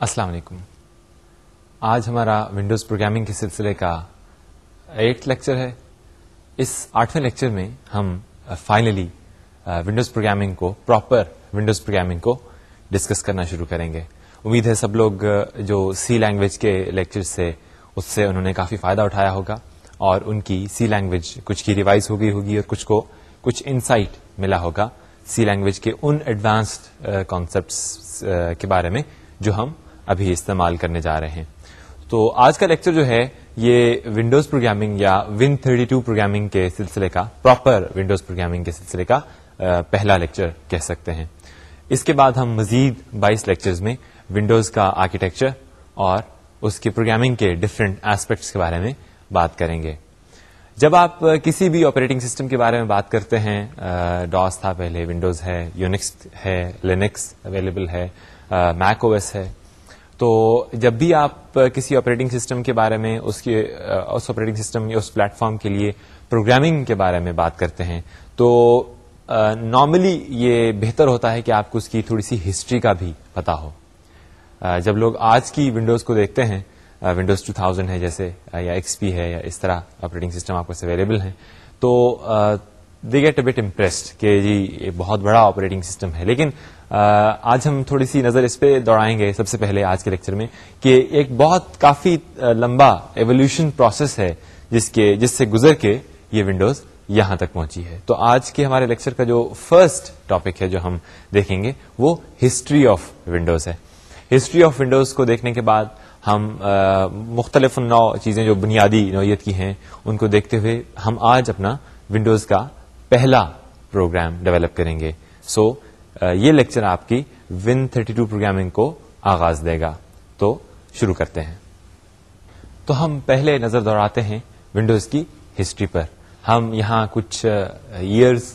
السلام علیکم۔ آج ہمارا ونڈوز پروگرامنگ کے سلسلے کا ایٹ لیکچر ہے۔ اس آٹھویں لیکچر میں ہم فائنلی ونڈوز پروگرامنگ کو، پراپر ونڈوز پروگرامنگ کو ڈسکس کرنا شروع کریں گے۔ امید ہے سب لوگ جو سی لینگویج کے لیکچر سے، اس سے انہوں نے کافی فائدہ اٹھایا ہوگا اور ان کی سی لینگویج کچھ کی ریوائز ہو گئی ہوگی اور کچھ کو کچھ انسائٹ ملا ہوگا۔ سی لینگویج کے ان ایڈوانسڈ کانسیپٹس کے بارے میں جو ہم ابھی استعمال کرنے جا رہے ہیں۔ تو آج کا لیکچر جو ہے، یہ ونڈوز پروگرامنگ یا ون تھرٹی ٹو پروگرامنگ کے سلسلے کا، پراپر ونڈوز پروگرامنگ کے سلسلے کا پہلا لیکچر کہہ سکتے ہیں۔ اس کے بعد ہم مزید بائیس لیکچرز میں ونڈوز کا آرکیٹیکچر اور اس کی پروگرامنگ کے ڈفرینٹ ایسپیکٹس کے بارے میں بات کریں گے۔ جب آپ کسی بھی آپریٹنگ سسٹم کے بارے میں بات کرتے ہیں ڈاس تھا پہلے، ونڈوز ہے یونکس ہے لینکس اویلیبل ہے میک او ایس ہے تو جب بھی آپ کسی آپریٹنگ سسٹم کے بارے میں، اس کے، اس آپریٹنگ سسٹم یا اس پلیٹ فارم کے لیے پروگرامنگ کے بارے میں بات کرتے ہیں، تو نارملی یہ بہتر ہوتا ہے کہ آپ کو اس کی تھوڑی سی ہسٹری کا بھی پتا ہو۔ جب لوگ آج کی ونڈوز کو دیکھتے ہیں ونڈوز ٹو تھاؤزینڈ ہے جیسے یا ایکس پی ہے یا اس طرح آپریٹنگ سسٹم آپ کو اویلیبل ہیں، تو دے گیٹ بٹ امپریسڈ کہ جی یہ بہت بڑا آپریٹنگ سسٹم ہے لیکن آج ہم تھوڑی سی نظر اس پہ دوڑائیں گے سب سے پہلے آج کے لیکچر میں کہ ایک بہت کافی لمبا ایولیوشن پروسیس ہے جس کے جس سے گزر کے یہ ونڈوز یہاں تک پہنچی ہے تو آج کے ہمارے لیکچر کا جو فرسٹ ٹاپک ہے جو ہم دیکھیں گے وہ ہسٹری آف ونڈوز ہے ہسٹری آف ونڈوز کو دیکھنے کے بعد ہم مختلف نو چیزیں جو بنیادی نوعیت کی ہیں ان کو دیکھتے ہوئے ہم آج اپنا ونڈوز کا پہلا پروگرام ڈیولپ کریں گے. سو یہ لیکچر آپ کی ون تھرٹی ٹو پروگرامنگ کو آغاز دے گا. تو شروع کرتے ہیں. تو ہم پہلے نظر دوڑاتے ہیں ونڈوز کی ہسٹری پر. ہم یہاں کچھ ایئرز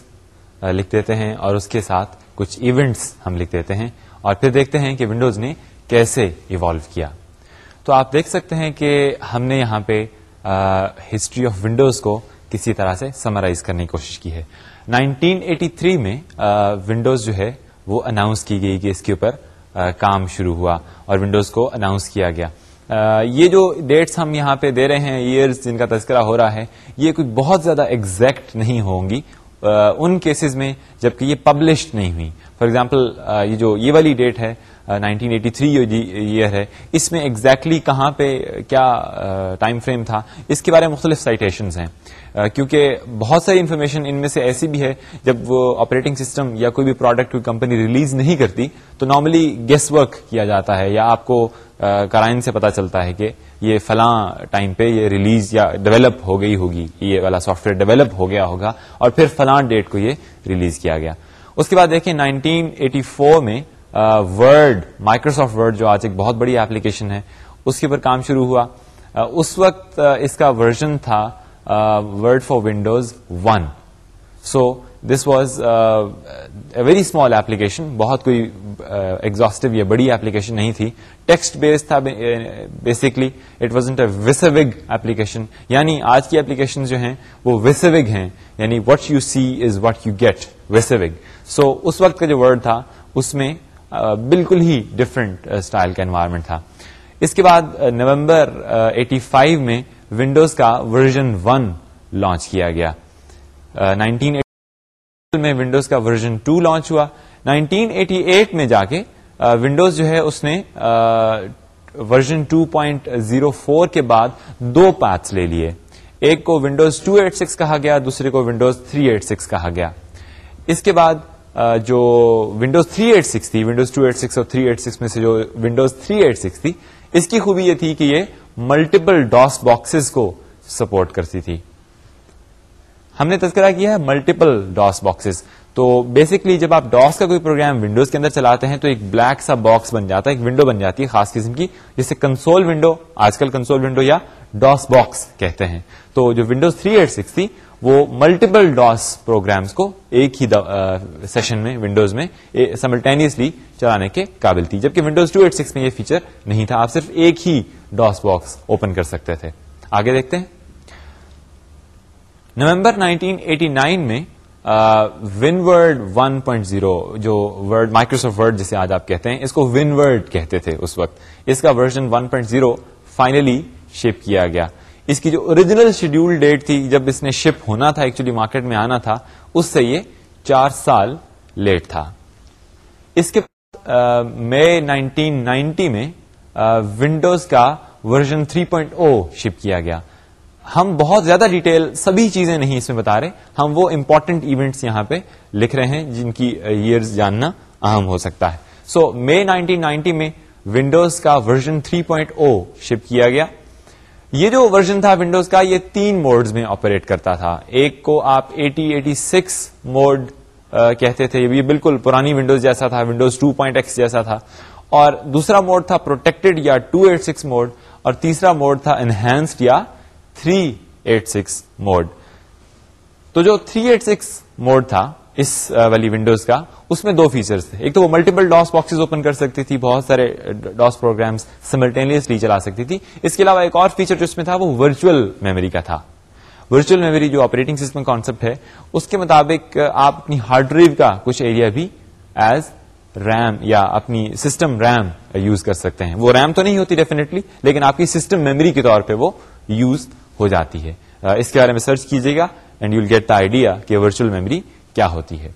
لکھ دیتے ہیں اور اس کے ساتھ کچھ ایونٹس ہم لکھ دیتے ہیں اور پھر دیکھتے ہیں کہ ونڈوز نے کیسے ایوالو کیا. تو آپ دیکھ سکتے ہیں کہ ہم نے یہاں پہ ہسٹری آف ونڈوز کو کسی طرح سے سمرائز کرنے کی کوشش کی ہے۔ 1983 میں ونڈوز جو ہے، وہ اناؤنس کی گئی کہ اس کے اوپر کام شروع ہوا اور ونڈوز کو اناؤنس کیا گیا۔ یہ جو ڈیٹس ہم یہاں پہ دے رہے ہیں ایئرز جن کا تذکرہ ہو رہا ہے، یہ کوئی بہت زیادہ ایگزیکٹ نہیں ہوں گی۔ ان کیسز میں جبکہ یہ پبلشڈ نہیں ہوئی۔ فار ایگزامپل یہ جو یہ والی ڈیٹ ہے 1983 ایئر ہے۔ اس میں ایگزیکٹلی exactly کہاں پہ، کیا ٹائم فریم تھا، اس کے بارے میں مختلف سائٹیشنز ہیں۔ کیونکہ بہت ساری انفارمیشن ان میں سے ایسی بھی ہے، جب وہ آپریٹنگ سسٹم یا کوئی بھی پروڈکٹ کوئی کمپنی ریلیز نہیں کرتی، تو نارملی گیس ورک کیا جاتا ہے یا آپ کو کرائن سے پتا چلتا ہے کہ یہ فلاں ٹائم پہ یہ ریلیز یا ڈیولپ ہو گئی ہوگی، یہ والا سافٹ ویئر ڈیولپ ہو گیا ہوگا اور پھر فلاں ڈیٹ کو یہ ریلیز کیا گیا۔ اس کے بعد دیکھیں 1984 میں ورڈ مائکروسافٹ ورڈ جو آج ایک بہت بڑی ایپلیکیشن ہے، اس کے اوپر کام شروع ہوا۔ اس وقت اس کا ورژن تھا Word for Windows one so this was a very small application بہت کوئی ایگزاسٹو یا بڑی ایپلیکیشن نہیں تھی۔ ٹیکسٹ بیس تھا بیسکلی اٹ واز اے وسوگ ایپلیکیشن یعنی آج کی ایپلیکیشن جو ہیں، وہ وسوگ ہیں۔ یعنی what you see is what you get وسوگ so اس وقت کا جو ورڈ تھا، اس میں بالکل ہی ڈفرنٹ اسٹائل کا انوائرمنٹ تھا۔ اس کے بعد نومبر ایٹی فائیو میں ونڈوز کا ورژن ون لانچ کیا گیا۔ نائنٹین میں ونڈوز کا ورژن ٹو لانچ ہوا۔ نائنٹین ایٹی ایٹ میں جا کے ونڈوز جو ہے، اس نے version two point zero four کے بعد دو پیتھس لے لیے۔ ایک کو ونڈوز ٹو ایٹ سکس کہا گیا، دوسرے کو ونڈوز تھری ایٹ سکس کہا گیا۔ اس کے بعد جو ونڈوز تھری ایٹ سکس تھی ونڈوز ٹو ایٹ سکس اور تھری ایٹ سکس میں سے جو ونڈوز تھری ایٹ سکس تھی، اس کی خوبی یہ تھی کہ یہ ملٹیپل ڈاس باکسز کو سپورٹ کرتی تھی۔ ہم نے تذکرہ کیا ہے ملٹیپل ڈاس باکسز تو بیسکلی جب آپ ڈاس کا کوئی پروگرام ونڈوز کے اندر چلاتے ہیں تو ایک بلیک سا باکس بن جاتا ہے، ایک ونڈو بن جاتی ہے خاص قسم کی، جسے کنسول ونڈو آج کل کنسول ونڈو یا ڈاس باکس کہتے ہیں۔ تو جو ونڈوز تھری ایٹ سکس تھی وہ ملٹیپل ڈاس پروگرامز کو ایک ہی سیشن میں ونڈوز میں سملٹینیسلی چلانے کے قابل تھی۔ جبکہ ونڈوز ٹو ایٹ سکس میں یہ فیچر نہیں تھا۔ آپ صرف ایک ہی ڈاس باکس اوپن کر سکتے تھے۔ آگے دیکھتے ہیں۔ نومبر 1989 میں Win Word one point zero جو ورڈ مائکروسافٹ ورڈ جسے آج آپ کہتے ہیں، اس کو ون ورڈ کہتے تھے اس وقت۔ اس کا version one point zero finally ship کیا گیا۔ اس کی جو اوریجنل شیڈیول ڈیٹ تھی، جب اس نے شپ ہونا تھا ایکچولی مارکیٹ میں آنا تھا، اس سے یہ چار سال لیٹ تھا۔ اس کے مئی نائنٹین نائنٹی میں ونڈوز کا ورژن 3.0 شپ کیا گیا۔ ہم بہت زیادہ ڈیٹیل سبھی چیزیں نہیں اس میں بتا رہے، ہم وہ امپورٹنٹ ایونٹس یہاں پہ لکھ رہے ہیں، جن کی ایئرز جاننا اہم ہو سکتا ہے۔ سو مئی نائنٹین نائنٹی میں ونڈوز کا ورژن 3.0 شپ کیا گیا۔ یہ جو ورژن تھا ونڈوز کا، یہ تین موڈز میں آپریٹ کرتا تھا۔ ایک کو آپ ایٹی ایٹی سکس موڈ کہتے تھے۔ یہ بالکل پرانی ونڈوز جیسا تھا، ونڈوز ٹو پوائنٹ ایکس جیسا تھا۔ اور دوسرا موڈ تھا پروٹیکٹڈ یا ٹو ایٹ سکس موڈ۔ اور تیسرا موڈ تھا انہینسڈ یا تھری ایٹ سکس موڈ۔ تو جو تھری ایٹ سکس موڈ تھا اس والی ونڈوز کا، اس میں دو فیچرز تھے۔ ایک تو وہ ملٹیپل ڈاس باکسز اوپن کر سکتی تھی، بہت سارے ڈاس پروگرامس سملٹینیسلی چلا سکتی تھی۔ اس کے علاوہ ایک اور فیچر جو اس میں تھا، وہ ورچوئل میموری کا تھا۔ ورچوئل میموری جو آپریٹنگ سسٹم کانسپٹ ہے، اس کے مطابق آپ اپنی ہارڈ ڈرائیو کا کچھ ایریا بھی ایز ریم یا اپنی سسٹم ریم یوز کر سکتے ہیں۔ وہ ریم تو نہیں ہوتی ڈیفینیٹلی لیکن آپ کی سسٹم میموری کے طور پہ وہ یوز ہو جاتی ہے۔ اس کے بارے میں سرچ کیجیے گا and you get the idea کہ ورچوئل میموری کیا ہوتی ہے۔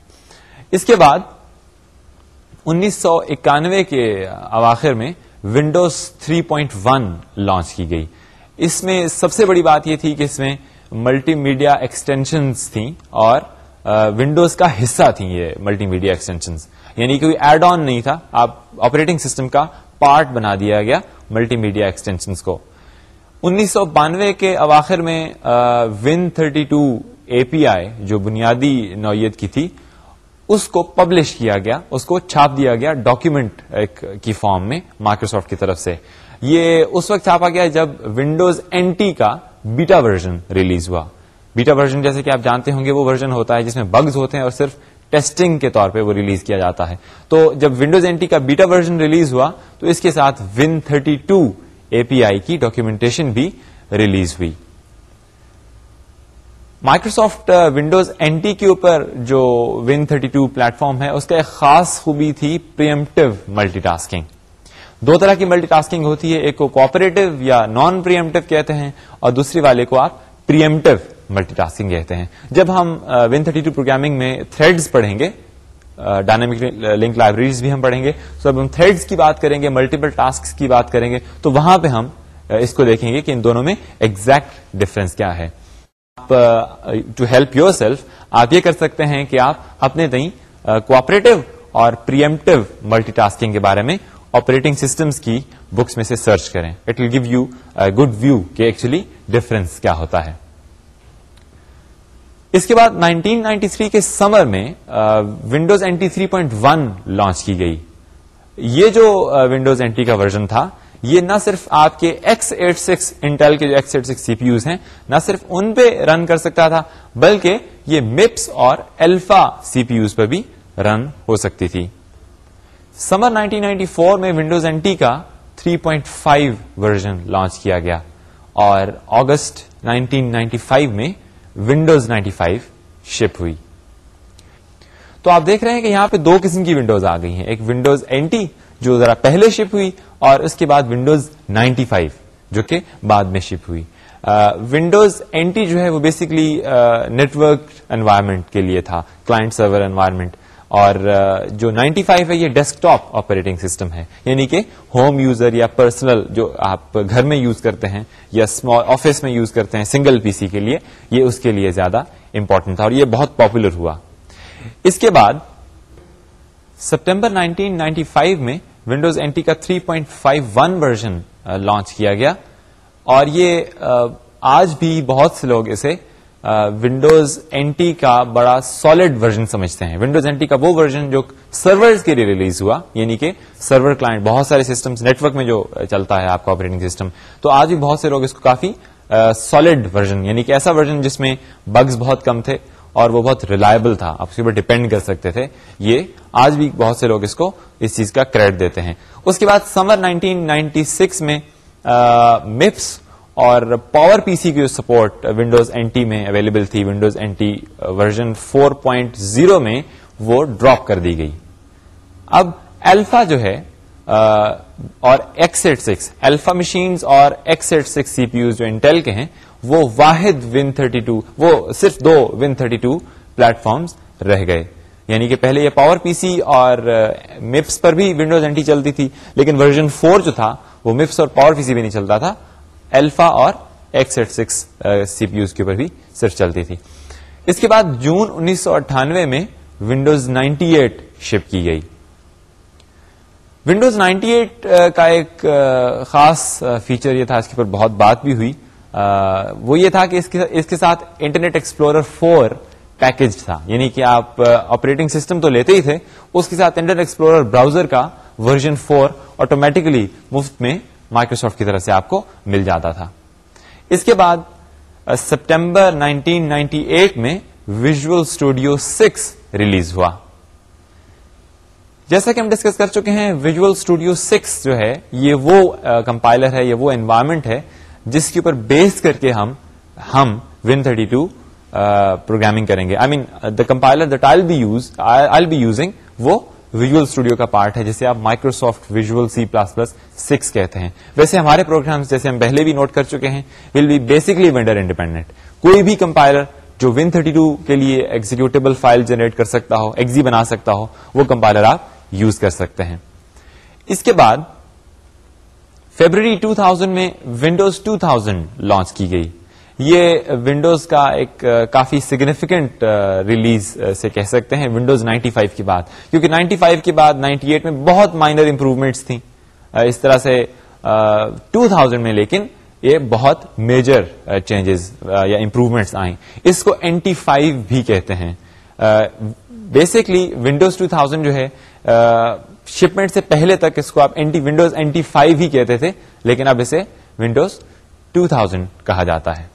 اس کے بعد انیس سو اکانوے کے اواخر میں ونڈوز 3.1 لانچ کی گئی۔ اس میں سب سے بڑی بات یہ تھی کہ اس میں ملٹی میڈیا ایکسٹینشنز تھیں اور ونڈوز کا حصہ تھیں یہ ملٹی میڈیا ایکسٹینشنز۔ یعنی کوئی ایڈ آن نہیں تھا، آپ آپریٹنگ سسٹم کا پارٹ بنا دیا گیا ملٹی میڈیا ایکسٹینشنز کو۔ انیس سو بانوے کے اواخر میں Win thirty two A P I جو بنیادی نوعیت کی تھی، اس کو پبلش کیا گیا، اس کو چھاپ دیا گیا ڈاکیومنٹ کی فارم میں مائکروسافٹ کی طرف سے۔ یہ اس وقت چھاپا گیا جب ونڈوز این ٹی کا بیٹا ورژن ریلیز ہوا۔ بیٹا ورژن جیسے کہ آپ جانتے ہوں گے، وہ ورژن ہوتا ہے جس میں بگز ہوتے ہیں اور صرف ٹیسٹنگ کے طور پہ وہ ریلیز کیا جاتا ہے۔ تو جب ونڈوز این ٹی کا بیٹا ورژن ریلیز ہوا، تو اس کے ساتھ Win thirty two A P I کی ڈاکیومنٹیشن بھی ریلیز ہوئی۔ مائکروسافٹ ونڈوز این ٹی کے اوپر جو Win thirty two platform ہے، اس کا ایک خاص خوبی تھی پریمپٹیو ملٹی ٹاسکنگ دو طرح کی ملٹی ٹاسکنگ ہوتی ہے، ایک کو کوپریٹو یا نان پریمپٹیو کہتے ہیں اور دوسری والے کو آپ پریمپٹیو ملٹی ٹاسکنگ کہتے ہیں۔ جب ہم ون تھرٹی ٹو پروگرامنگ میں تھریڈز پڑھیں گے ڈائنامک لنک لائبریریز بھی ہم پڑھیں گے۔ تو اب ہم تھریڈز کی بات کریں گے ملٹیپل ٹاسک کی بات کریں گے، تو وہاں پہ ہم uh, اس کو دیکھیں گے کہ ان دونوں میں ایگزیکٹ ڈفرنس کیا ہے۔ ٹو ہیلپ یور سیلف آپ یہ کر سکتے ہیں کہ آپ اپنے تئیں کوپریٹو uh, اور پریمپٹیو ملٹی ٹاسکنگ کے بارے میں آپریٹنگ سسٹمس کی بکس میں سے سرچ کریں. It will give you good view کہ ایکچولی ڈفرنس کیا ہوتا ہے. اس کے بعد 1993 کے سمر میں ونڈوز اینٹی 3.1 لانچ کی گئی. یہ جو uh, ونڈوز اینٹی کا ورژن تھا یہ نہ صرف آپ کے ایکس ایٹ سکس انٹل کے جو x eight six C P Us ہیں، نہ صرف ان پہ رن کر سکتا تھا، بلکہ یہ مپس اور الفا سی پی یوز پہ بھی رن ہو سکتی تھی۔ سمر 1994 میں ونڈوز این ٹی کا 3.5 ورژن لانچ کیا گیا اور اگست 1995 میں ونڈوز 95 شپ ہوئی۔ تو آپ دیکھ رہے ہیں کہ یہاں پہ دو قسم کی ونڈوز آ گئی ہیں، ایک ونڈوز این ٹی جو ذرا پہلے شپ ہوئی اور اس کے بعد ونڈوز 95 جو کہ بعد میں شپ ہوئی۔ ونڈوز این ٹی جو ہے وہ بیسکلی نیٹورک انوائرمنٹ کے لیے تھا، کلائنٹ سرور انوائرمنٹ۔ اور جو 95 ہے یہ ڈیسک ٹاپ آپریٹنگ سسٹم ہے۔ یعنی کہ ہوم یوزر یا پرسنل جو آپ گھر میں یوز کرتے ہیں یا اسمال آفس میں یوز کرتے ہیں سنگل پی سی کے لیے، یہ اس کے لیے زیادہ امپورٹنٹ تھا اور یہ بہت پاپولر ہوا۔ اس کے بعد، سپٹمبر 1995 میں ونڈوز این ٹی کا 3.51 ورژن لانچ کیا گیا۔ اور یہ uh, آج بھی بہت سے لوگ اسے ونڈوز این ٹی کا بڑا سالڈ ورژن سمجھتے ہیں۔ ونڈوز این ٹی کا وہ ورژن جو سرور کے لیے ریلیز ہوا یعنی کہ سرور کلائنٹ بہت سارے سسٹم نیٹورک میں جو uh, چلتا ہے آپ کا آپریٹنگ سسٹم تو آج بھی بہت سے لوگ اس کو کافی uh, سالڈ ورژن یعنی کہ ایسا ورژن جس میں بگز بہت کم تھے۔ اور وہ بہت ریلائبل تھا، آپ اس کے اوپر ڈپینڈ کر سکتے تھے۔ یہ آج بھی بہت سے لوگ اس کو، اس چیز کا کریڈٹ دیتے ہیں۔ اس کے بعد سمر 1996 میں مپس اور پاور پی سی کی جو سپورٹ ونڈوز این ٹی میں اویلیبل تھی۔ Windows N T version four point zero میں وہ ڈراپ کر دی گئی۔ اب الفا جو ہے اور X eight six Alpha machines اور X eight six C P Us جو انٹیل کے ہیں وہ واحد ون تھرٹی ٹو وہ صرف دو Win thirty two platforms رہ گئے۔ یعنی کہ پہلے یہ پاور پی سی اور مپس پر بھی ونڈوز اینٹی چلتی تھی، لیکن ورژن فور جو تھا، وہ مپس اور پاور پی سی بھی نہیں چلتا تھا۔ الفا اور x eight six C P Us کے اوپر بھی صرف چلتی تھی۔ اس کے بعد جون انیس سو اٹھانوے میں ونڈوز نائنٹی ایٹ شپ کی گئی۔ ونڈوز نائنٹی ایٹ کا ایک خاص فیچر یہ تھا اس کے اوپر بہت بات بھی ہوئی۔ وہ یہ تھا کہ اس کے ساتھ انٹرنیٹ ایکسپلورر فور پیکج تھا۔ یعنی کہ آپ آپریٹنگ سسٹم تو لیتے ہی تھے، اس کے ساتھ انٹرنیٹ ایکسپلورر براؤزر کا ورژن فور آٹومیٹکلی مفت میں مائکروسافٹ کی طرف سے آپ کو مل جاتا تھا۔ اس کے بعد سپٹمبر 1998 میں ویژل اسٹوڈیو سکس ریلیز ہوا۔ جیسا کہ ہم ڈسکس کر چکے ہیں ویژل اسٹوڈیو سکس جو ہے، یہ وہ کمپائلر ہے، یہ وہ انوائرمنٹ ہے جس کے اوپر بیس کر کے ہم ہم ون تھرٹی ٹو پروگرامنگ کریں گے. I mean the compiler that I be use I be using وہ ویژل اسٹوڈیو کا پارٹ ہے، جسے آپ Microsoft Visual C plus plus six کہتے ہیں. ویسے ہمارے پروگرام جیسے ہم پہلے بھی نوٹ کر چکے ہیں will be basically vendor independent کوئی بھی کمپائلر جو ون تھرٹی ٹو کے لیے ایگزیکٹیبل فائل جنریٹ کر سکتا ہو ایگزی بنا سکتا ہو، وہ کمپائلر آپ یوز کر سکتے ہیں. اس کے بعد فیبرری 2000 میں ونڈوز 2000 لانچ کی گئی۔ یہ ونڈوز کا ایک کافی سگنیفیکینٹ ریلیز سے کہہ سکتے ہیں ونڈوز 95 کی بات کیونکہ 95 کے بعد 98 میں بہت مائنر امپروومنٹس تھیں۔ اس طرح سے 2000 میں، لیکن یہ بہت میجر چینجز یا امپروومنٹس آئیں۔ اس کو اینٹی فائیو بھی کہتے ہیں۔ بیسکلی ونڈوز 2000 جو ہے شپمنٹ سے پہلے تک اس کو آپ اینٹی ونڈوز اینٹی فائیو ہی کہتے تھے، لیکن اب اسے ونڈوز 2000 کہا جاتا ہے۔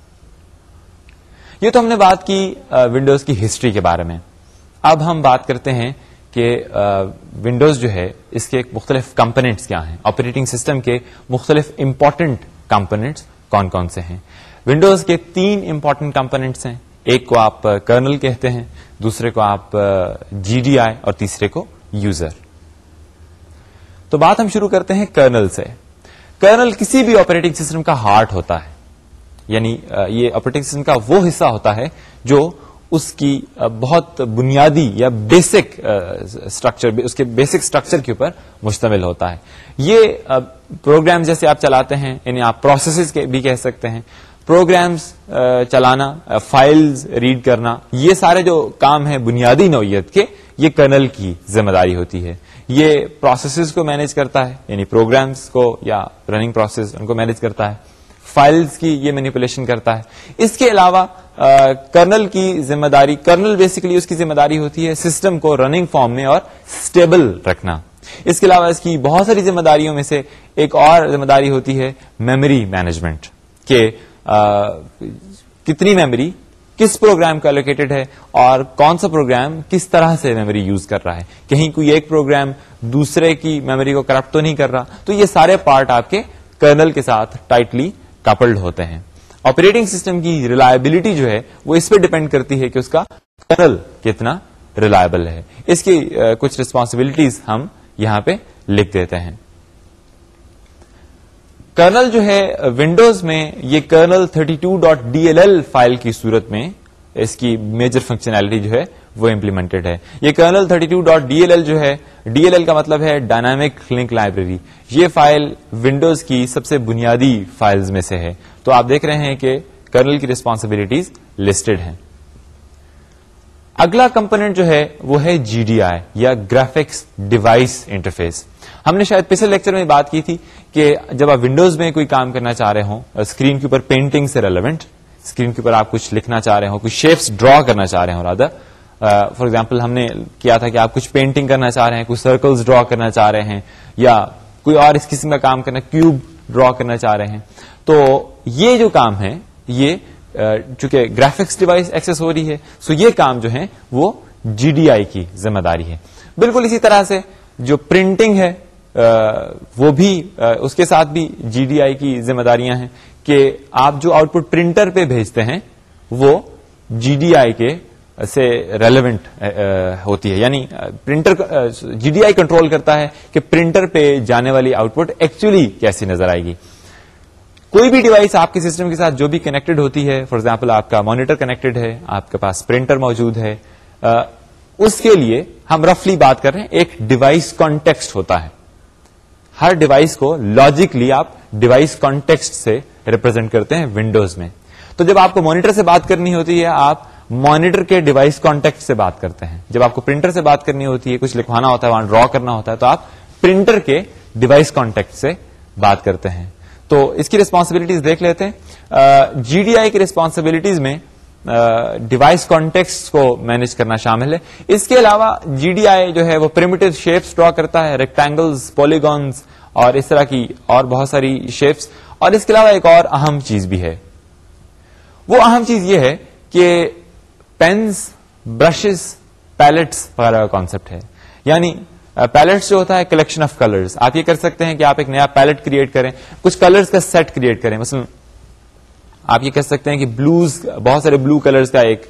یہ تو ہم نے بات کی ونڈوز کی ہسٹری کے بارے میں۔ اب ہم بات کرتے ہیں کہ ونڈوز جو ہے، اس کے مختلف کمپونیٹس کیا ہیں۔ آپریٹنگ سسٹم کے مختلف امپورٹنٹ کمپونیٹس کون کون سے ہیں۔ ونڈوز کے تین امپورٹنٹ کمپونیٹس ہیں۔ ایک کو آپ کرنل کہتے ہیں، دوسرے کو آپ جی ڈی آئی اور تیسرے کو یوزر۔ تو بات ہم شروع کرتے ہیں کرنل سے۔ کرنل کسی بھی آپریٹنگ سسٹم کا ہارٹ ہوتا ہے۔ یعنی یہ آپریٹنگ سسٹم کا وہ حصہ ہوتا ہے جو اس کی بہت بنیادی یا بیسک اسٹرکچر اس کے بیسک اسٹرکچر کے اوپر مشتمل ہوتا ہے۔ یہ پروگرام جیسے آپ چلاتے ہیں یعنی آپ پروسیسز بھی کہہ سکتے ہیں۔ پروگرامز چلانا فائلز ریڈ کرنا، یہ سارے جو کام ہیں بنیادی نوعیت کے، یہ کرنل کی ذمہ داری ہوتی ہے۔ یہ پروسیسز کو مینج کرتا ہے یعنی پروگرامز کو یا رننگ پروسیس ان کو مینج کرتا ہے فائلز کی یہ مینیپولیشن کرتا ہے. اس کے علاوہ کرنل کی ذمہ داری کرنل بیسکلی اس کی ذمہ داری ہوتی ہے سسٹم کو رننگ فارم میں اور اسٹیبل رکھنا. اس کے علاوہ اس کی بہت ساری ذمہ داریوں میں سے ایک اور ذمہ داری ہوتی ہے میموری مینجمنٹ کہ کتنی میموری کس پروگرام کا لوکیٹڈ ہے اور کون سا پروگرام کس طرح سے میموری یوز کر رہا ہے؟ کہیں کوئی ایک پروگرام دوسرے کی میموری کو کرپٹ تو نہیں کر رہا، تو یہ سارے پارٹ آپ کے کرنل کے ساتھ ٹائٹلی کپلڈ ہوتے ہیں۔ آپریٹنگ سسٹم کی ریلائبلٹی جو ہے، وہ اس پہ ڈپینڈ کرتی ہے کہ اس کا کرنل کتنا ریلائبل ہے۔ اس کی کچھ ریسپانسبلٹیز ہم یہاں پہ لکھ دیتے ہیں۔ کرنل جو ہے ونڈوز میں یہ kernel 32.dll dot D L L file کی صورت میں اس کی میجر فنکشنلٹی جو ہے وہ امپلیمنٹڈ ہے۔ یہ kernel 32.dll two dot D L L جو ہے ڈی ایل ایل کا مطلب ہے ڈائنامک لنک لائبریری یہ فائل ونڈوز کی سب سے بنیادی فائلز میں سے ہے۔ تو آپ دیکھ رہے ہیں کہ کرنل کی ریسپانسبلٹیز لسٹڈ ہیں۔ اگلا کمپونیٹ جو ہے، وہ ہے جی ڈی آئی یا گرافکس ڈیوائس انٹرفیس ہم نے شاید پچھلے لیکچر میں بات کی تھی کہ جب آپ ونڈوز میں کوئی کام کرنا چاہ رہے ہوں اسکرین کے اوپر پینٹنگ سے ریلیونٹ اسکرین کے اوپر آپ کچھ لکھنا چاہ رہے ہوں، کچھ شیپس ڈرا کرنا چاہ رہے ہوں رادر فار ایگزامپل ہم نے کیا تھا کہ آپ کچھ پینٹنگ کرنا چاہ رہے ہیں، کچھ سرکلز ڈرا کرنا چاہ رہے ہیں، یا کوئی اور اس قسم کا کام کرنا کیوب ڈرا کرنا چاہ رہے ہیں۔ تو یہ جو کام ہے یہ چونکہ گرافکس ڈیوائس ایکسس ہو رہی ہے سو یہ کام جو ہے وہ جی ڈی آئی کی ذمہ داری ہے۔ بالکل اسی طرح سے جو پرنٹنگ ہے وہ بھی اس کے ساتھ بھی جی ڈی آئی کی ذمہ داریاں ہیں کہ آپ جو آؤٹ پٹ پرنٹر پہ بھیجتے ہیں، وہ جی ڈی آئی کے سے ریلیونٹ ہوتی ہے۔ یعنی printer G D I control کرتا ہے کہ پرنٹر پہ جانے والی آؤٹ پٹ ایکچولی کیسی نظر آئے گی۔ کوئی بھی ڈیوائس آپ کے سسٹم کے ساتھ جو بھی کنیکٹڈ ہوتی ہے فار ایگزامپل آپ کا مانیٹر کنیکٹڈ ہے، آپ کے پاس پرنٹر موجود ہے اس کے لیے ہم رفلی بات کر رہے ہیں، ایک ڈیوائس کانٹیکسٹ ہوتا ہے۔ ہر ڈیوائس کو لاجکلی آپ ڈیوائس کانٹیکسٹ سے ریپرزینٹ کرتے ہیں ونڈوز میں۔ تو جب آپ کو مانیٹر سے بات کرنی ہوتی ہے، آپ مانیٹر کے ڈیوائس کانٹیکٹ سے بات کرتے ہیں۔ جب آپ کو پرنٹر سے بات کرنی ہوتی ہے، کچھ لکھوانا ہوتا ہے، وہاں ڈرا کرنا ہوتا ہے، تو آپ پرنٹر کے ڈیوائس کانٹیکٹ سے بات کرتے ہیں۔ تو اس کی ریسپانسبلٹیز دیکھ لیتے ہیں۔ جی ڈی آئی کی ریسپانسبلٹیز میں ڈیوائس کانٹیکٹ کو مینج کرنا شامل ہے۔ اس کے علاوہ جی ڈی آئی جو ہے وہ پریمیٹو شیپس ڈرا کرتا ہے ریکٹینگلز پولیگونس اور اس طرح کی اور بہت ساری شیپس اور اس کے علاوہ ایک اور اہم چیز بھی ہے۔ وہ اہم چیز یہ ہے کہ پینس برشز پیلٹس وغیرہ کا کانسیپٹ ہے۔ یعنی پیلٹس جو ہوتا ہے کلیکشن آف کلرز آپ یہ کر سکتے ہیں کہ آپ ایک نیا پیلٹ کریٹ کریں۔ کچھ کلرز کا سیٹ کریٹ کریں۔ مثلا آپ یہ کہہ سکتے ہیں کہ بلوز بہت سارے بلو کلرز کا ایک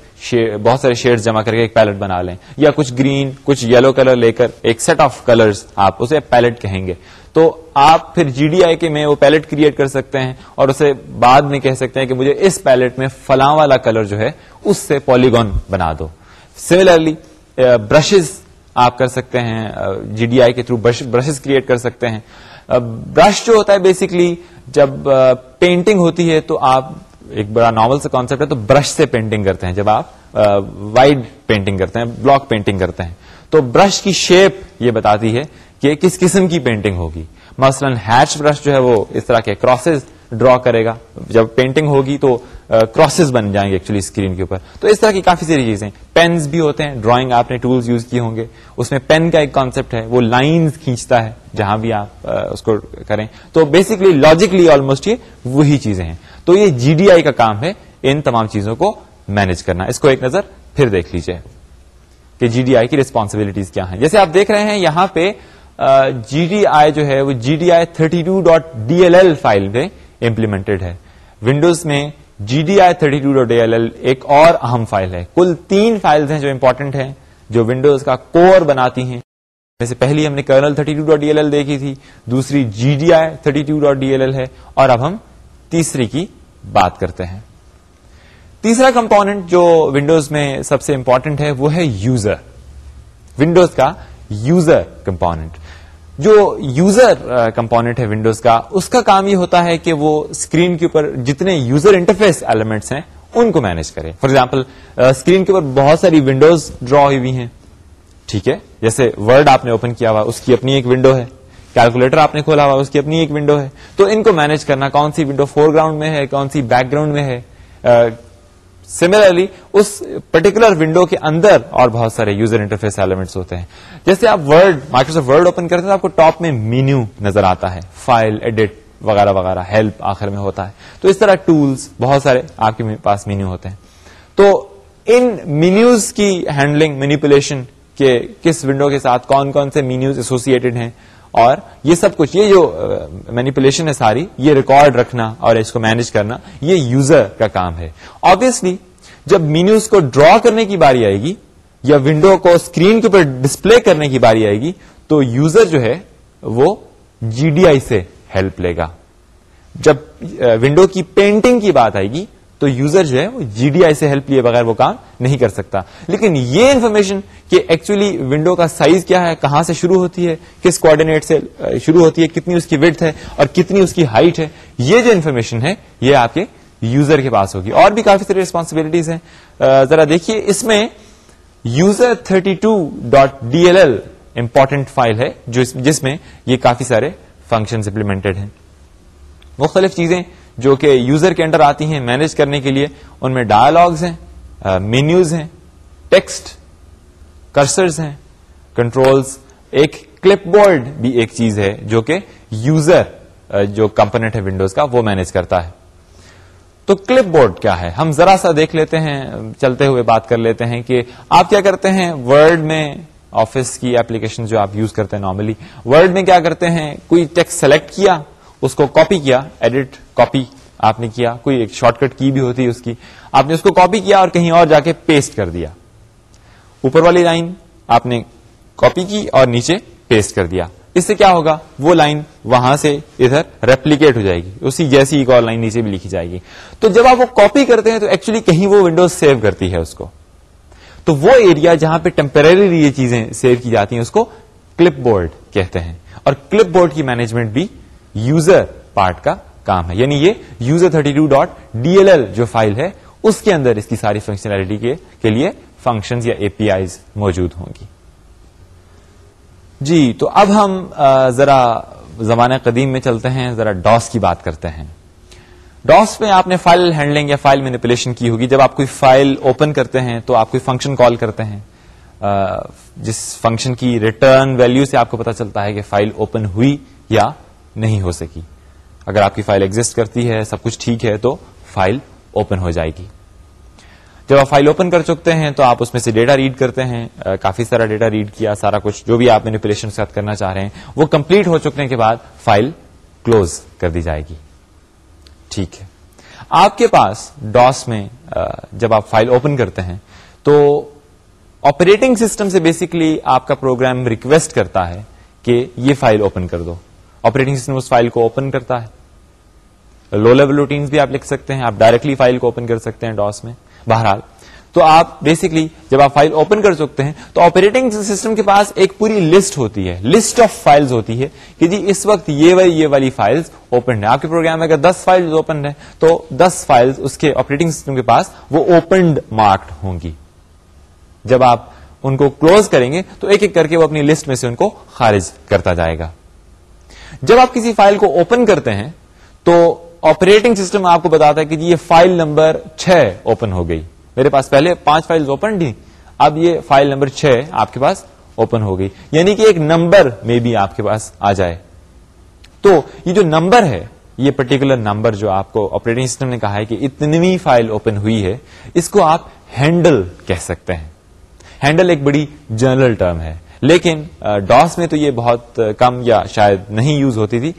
بہت سارے شیڈ جمع کر کے ایک پیلٹ بنا لیں۔ یا کچھ گرین کچھ یلو کلر لے کر ایک سیٹ آف کلرز آپ اسے پیلٹ کہیں گے۔ تو آپ پھر جی ڈی آئی کے میں وہ پیلٹ کریٹ کر سکتے ہیں اور اسے بعد میں کہہ سکتے ہیں کہ مجھے اس پیلٹ میں فلاں والا کلر جو ہے اس سے پالیگون بنا دو۔ سملرلی برشز uh, آپ کر سکتے ہیں جی ڈی آئی کے تھرو برشز کریٹ کر سکتے ہیں۔ uh, برش جو ہوتا ہے بیسکلی جب uh, پینٹنگ ہوتی ہے تو آپ ایک بڑا ناول سے کانسیپٹ ہے تو برش سے پینٹنگ کرتے ہیں۔ جب آپ وائڈ پینٹنگ کرتے ہیں بلاک پینٹنگ کرتے ہیں۔ تو برش کی شیپ یہ بتاتی ہے کہ کس قسم کی پینٹنگ ہوگی۔ مثلا ہیچ برش جو ہے وہ اس طرح کے کراسز ڈرا کرے گا۔ جب پینٹنگ ہوگی تو کراسز بن جائیں گے ایکچولی اسکرین کے اوپر۔ تو اس طرح کی کافی ساری چیزیں۔ پینس بھی ہوتے ہیں ڈرائنگ آپ نے ٹولس یوز کیے ہوں گے۔ اس میں پین کا ایک کانسیپٹ ہے، وہ لائنز کھینچتا ہے۔ جہاں بھی آپ اس کو کریں۔ تو بیسکلی لاجکلی آلموسٹ یہ وہی چیزیں ہیں۔ تو یہ جی ڈی آئی کا کام ہے ان تمام چیزوں کو مینج کرنا۔ اس کو ایک نظر پھر دیکھ لیجیے کہ جی ڈی آئی کی ریسپانسبلٹیز کیا ہیں۔ جیسے آپ دیکھ رہے ہیں یہاں پہ جی ڈی آئی جو ہے، وہ G D I thirty two dot D L L file میں امپلیمنٹڈ ہے۔ ونڈوز میں G D I thirty two dot D L L ایک اور اہم فائل ہے۔ کل تین فائلز ہیں جو امپورٹنٹ ہیں، جو ونڈوز کا کور بناتی ہیں۔ جیسے پہلی ہم نے kernel thirty two dot D L L دیکھی تھی، دوسری G D I thirty two dot D L L ہے، اور اب ہم تیسری کی بات کرتے ہیں۔ تیسرا کمپونیٹ جو ونڈوز میں سب سے امپورٹنٹ ہے، وہ ہے یوزر ونڈوز کا یوزر کمپونیٹ جو یوزر کمپونیٹ ہے ونڈوز کا، اس کا کام یہ ہوتا ہے کہ وہ اسکرین کے اوپر جتنے یوزر انٹرفیس ایلیمنٹس ہیں، ان کو مینج کرے۔ فار ایگزامپل اسکرین کے اوپر بہت ساری ونڈوز ڈرا ہوئی ہوئی ہیں۔ ٹھیک ہے؟ جیسے ورڈ آپ نے اوپن کیا ہوا، اس کی اپنی ایک ونڈو ہے۔ کیلکولیٹر آپ نے کھولا ہوا اس کی اپنی ایک ونڈو ہے۔ تو ان کو مینج کرنا کون سی ونڈو فور گراؤنڈ میں ہے، کون سی بیک گراؤنڈ میں ہے؟ سملرلی اس پرٹیکولر ونڈو کے اندر اور بہت سارے یوزر انٹرفیس ایلیمنٹس ہوتے ہیں۔ جیسے آپ ورڈ مائکروسافٹ ورڈ اوپن کرتے ہیں آپ کو ٹاپ میں مینیو نظر آتا ہے۔ فائل ایڈٹ وغیرہ وغیرہ ہیلپ آخر میں ہوتا ہے۔ تو اس طرح ٹولس بہت سارے آپ کے پاس مینیو ہوتے ہیں۔ تو ان مینیوز کی ہینڈلنگ مینیپولیشن کے کس ونڈو کے ساتھ کون کون سے مینیوز ایسوسیڈ ہیں اور یہ سب کچھ، یہ جو مینیپولیشن ہے ساری، یہ ریکارڈ رکھنا اور اس کو مینج کرنا، یہ یوزر کا کام ہے۔ آبیسلی جب مینیوز کو ڈرا کرنے کی باری آئے گی یا ونڈو کو اسکرین کے اوپر ڈسپلے کرنے کی باری آئے گی، تو یوزر جو ہے، وہ جی ڈی آئی سے ہیلپ لے گا۔ جب ونڈو کی پینٹنگ کی بات آئے گی تو یوزر جو ہے وہ جی ڈی آئی سے ہیلپ لیے بغیر وہ کام نہیں کر سکتا۔ لیکن یہ انفارمیشن کہ ایکچولی ونڈو کا سائز کیا ہے، کہاں سے شروع ہوتی ہے، کس کوآڈینیٹ سے شروع ہوتی ہے، کتنی اس کی وڈھ ہے اور کتنی اس کی ہائٹ ہے، یہ جو انفارمیشن ہے، یہ آپ کے یوزر کے پاس ہوگی۔ اور بھی کافی ساری ریسپانسبلٹیز ہیں۔ ذرا دیکھیے، اس میں user 32 two dot D L L important file ہے، جو جس میں یہ کافی سارے فنکشن امپلیمنٹڈ ہیں۔ مختلف چیزیں جو کہ یوزر کے انڈر آتی ہیں مینج کرنے کے لیے، ان میں ڈائلگز ہیں مینیوز ہیں ٹیکسٹ کرسرز ہیں کنٹرولز ایک کلپ بورڈ بھی ایک چیز ہے جو کہ یوزر جو کمپونیٹ ہے ونڈوز کا، وہ مینج کرتا ہے۔ تو کلپ بورڈ کیا ہے؟ ہم ذرا سا دیکھ لیتے ہیں، چلتے ہوئے بات کر لیتے ہیں کہ آپ کیا کرتے ہیں؟ ورڈ میں آفس کی اپلیکیشن جو آپ یوز کرتے ہیں نارملی ورڈ میں کیا کرتے ہیں؟ کوئی ٹیکسٹ سلیکٹ کیا اس کو کاپی کیا ایڈٹ کاپی آپ نے کیا، کوئی ایک شارٹ کٹ کی بھی ہوتی ہے اس کی، آپ نے اس کو کاپی کیا اور کہیں اور جا کے پیسٹ کر دیا۔ اوپر والی لائن آپ نے کاپی کی اور نیچے پیسٹ کر دیا۔ اس سے کیا ہوگا؟ وہ لائن وہاں سے ادھر ریپلیکیٹ ہو جائے گی۔ اسی جیسی ایک اور لائن نیچے بھی لکھی جائے گی۔ تو جب آپ وہ کاپی کرتے ہیں تو ایکچولی کہیں وہ ونڈوز سیو کرتی ہے اس کو۔ تو وہ ایریا جہاں پہ ٹیمپرری یہ چیزیں سیو کی جاتی ہیں اس کو کلپ بورڈ کہتے ہیں۔ اور کلپ بورڈ کی مینجمنٹ بھی یوزر پارٹ کا کام ہے۔ یعنی یہ user thirty two dot D L L جو فائل ہے، اس کے اندر اس کی ساری فنکشنلٹی کے لیے فنکشن یا اے پی آئیز موجود ہوں گی۔ جی تو اب ہم ذرا زمانہ قدیم میں چلتے ہیں، ذرا ڈاس کی بات کرتے ہیں۔ ڈاس میں آپ نے فائل ہینڈلنگ یا فائل مینیپولیشن کی ہوگی۔ جب آپ کوئی فائل اوپن کرتے ہیں، تو آپ کوئی فنکشن کال کرتے ہیں۔ جس فنکشن کی ریٹرن ویلو سے آپ کو پتا چلتا ہے کہ فائل اوپن ہوئی یا نہیں ہو سکی۔ اگر آپ کی فائل ایگزٹ کرتی ہے، سب کچھ ٹھیک ہے، تو فائل اوپن ہو جائے گی۔ جب آپ فائل اوپن کر چکتے ہیں، تو آپ اس میں سے ڈیٹا ریڈ کرتے ہیں۔ کافی سارا ڈیٹا ریڈ کیا، سارا کچھ جو بھی آپ مینیپولیشن ساتھ کرنا چاہ رہے ہیں، وہ کمپلیٹ ہو چکنے کے بعد فائل کلوز کر دی جائے گی۔ ٹھیک ہے۔ آپ کے پاس ڈاس میں جب آپ فائل اوپن کرتے ہیں، تو آپریٹنگ سسٹم سے بیسکلی آپ کا پروگرام ریکویسٹ کرتا ہے کہ یہ فائل اوپن کر دو۔ آپریٹنگ سسٹم اس فائل کو اوپن کرتا ہے. لو لیول روٹینس بھی آپ لکھ سکتے ہیں. آپ ڈائریکٹلی فائل کو اوپن کر سکتے ہیں ڈاس میں. بہرحال، تو آپ بیسکلی جب آپ فائل اوپن کر سکتے ہیں، تو آپریٹنگ سسٹم کے پاس ایک پوری لسٹ ہوتی ہے. لسٹ آف فائلز ہوتی ہے کہ جی اس وقت یہ والی یہ والی فائلز اوپن ہے آپ کے پروگرام میں اگر دس فائل اوپن ہے تو دس فائلز اس کے آپریٹنگ سسٹم کے پاس وہ اوپنڈ مارکڈ ہوں گی. جب آپ ان کو کلوز کریں گے، تو ایک ایک کر کے وہ اپنی لسٹ میں سے ان کو خارج کرتا جائے گا. جب آپ کسی فائل کو اوپن کرتے ہیں، تو آپریٹنگ سسٹم آپ کو بتاتا ہے کہ جی یہ فائل نمبر چھ اوپن ہو گئی۔ میرے پاس پہلے پانچ فائل اوپن تھی اب یہ فائل نمبر چھ آپ کے پاس اوپن ہو گئی۔ یعنی کہ ایک نمبر میں بھی آپ کے پاس آ جائے۔ تو یہ جو نمبر ہے، یہ پرٹیکولر نمبر جو آپ کو آپریٹنگ سسٹم نے کہا ہے کہ اتنی فائل اوپن ہوئی ہے، اس کو آپ ہینڈل کہہ سکتے ہیں۔ ہینڈل ایک بڑی جنرل ٹرم ہے۔ لیکن ڈاس میں تو یہ بہت کم یا شاید نہیں یوز ہوتی تھی۔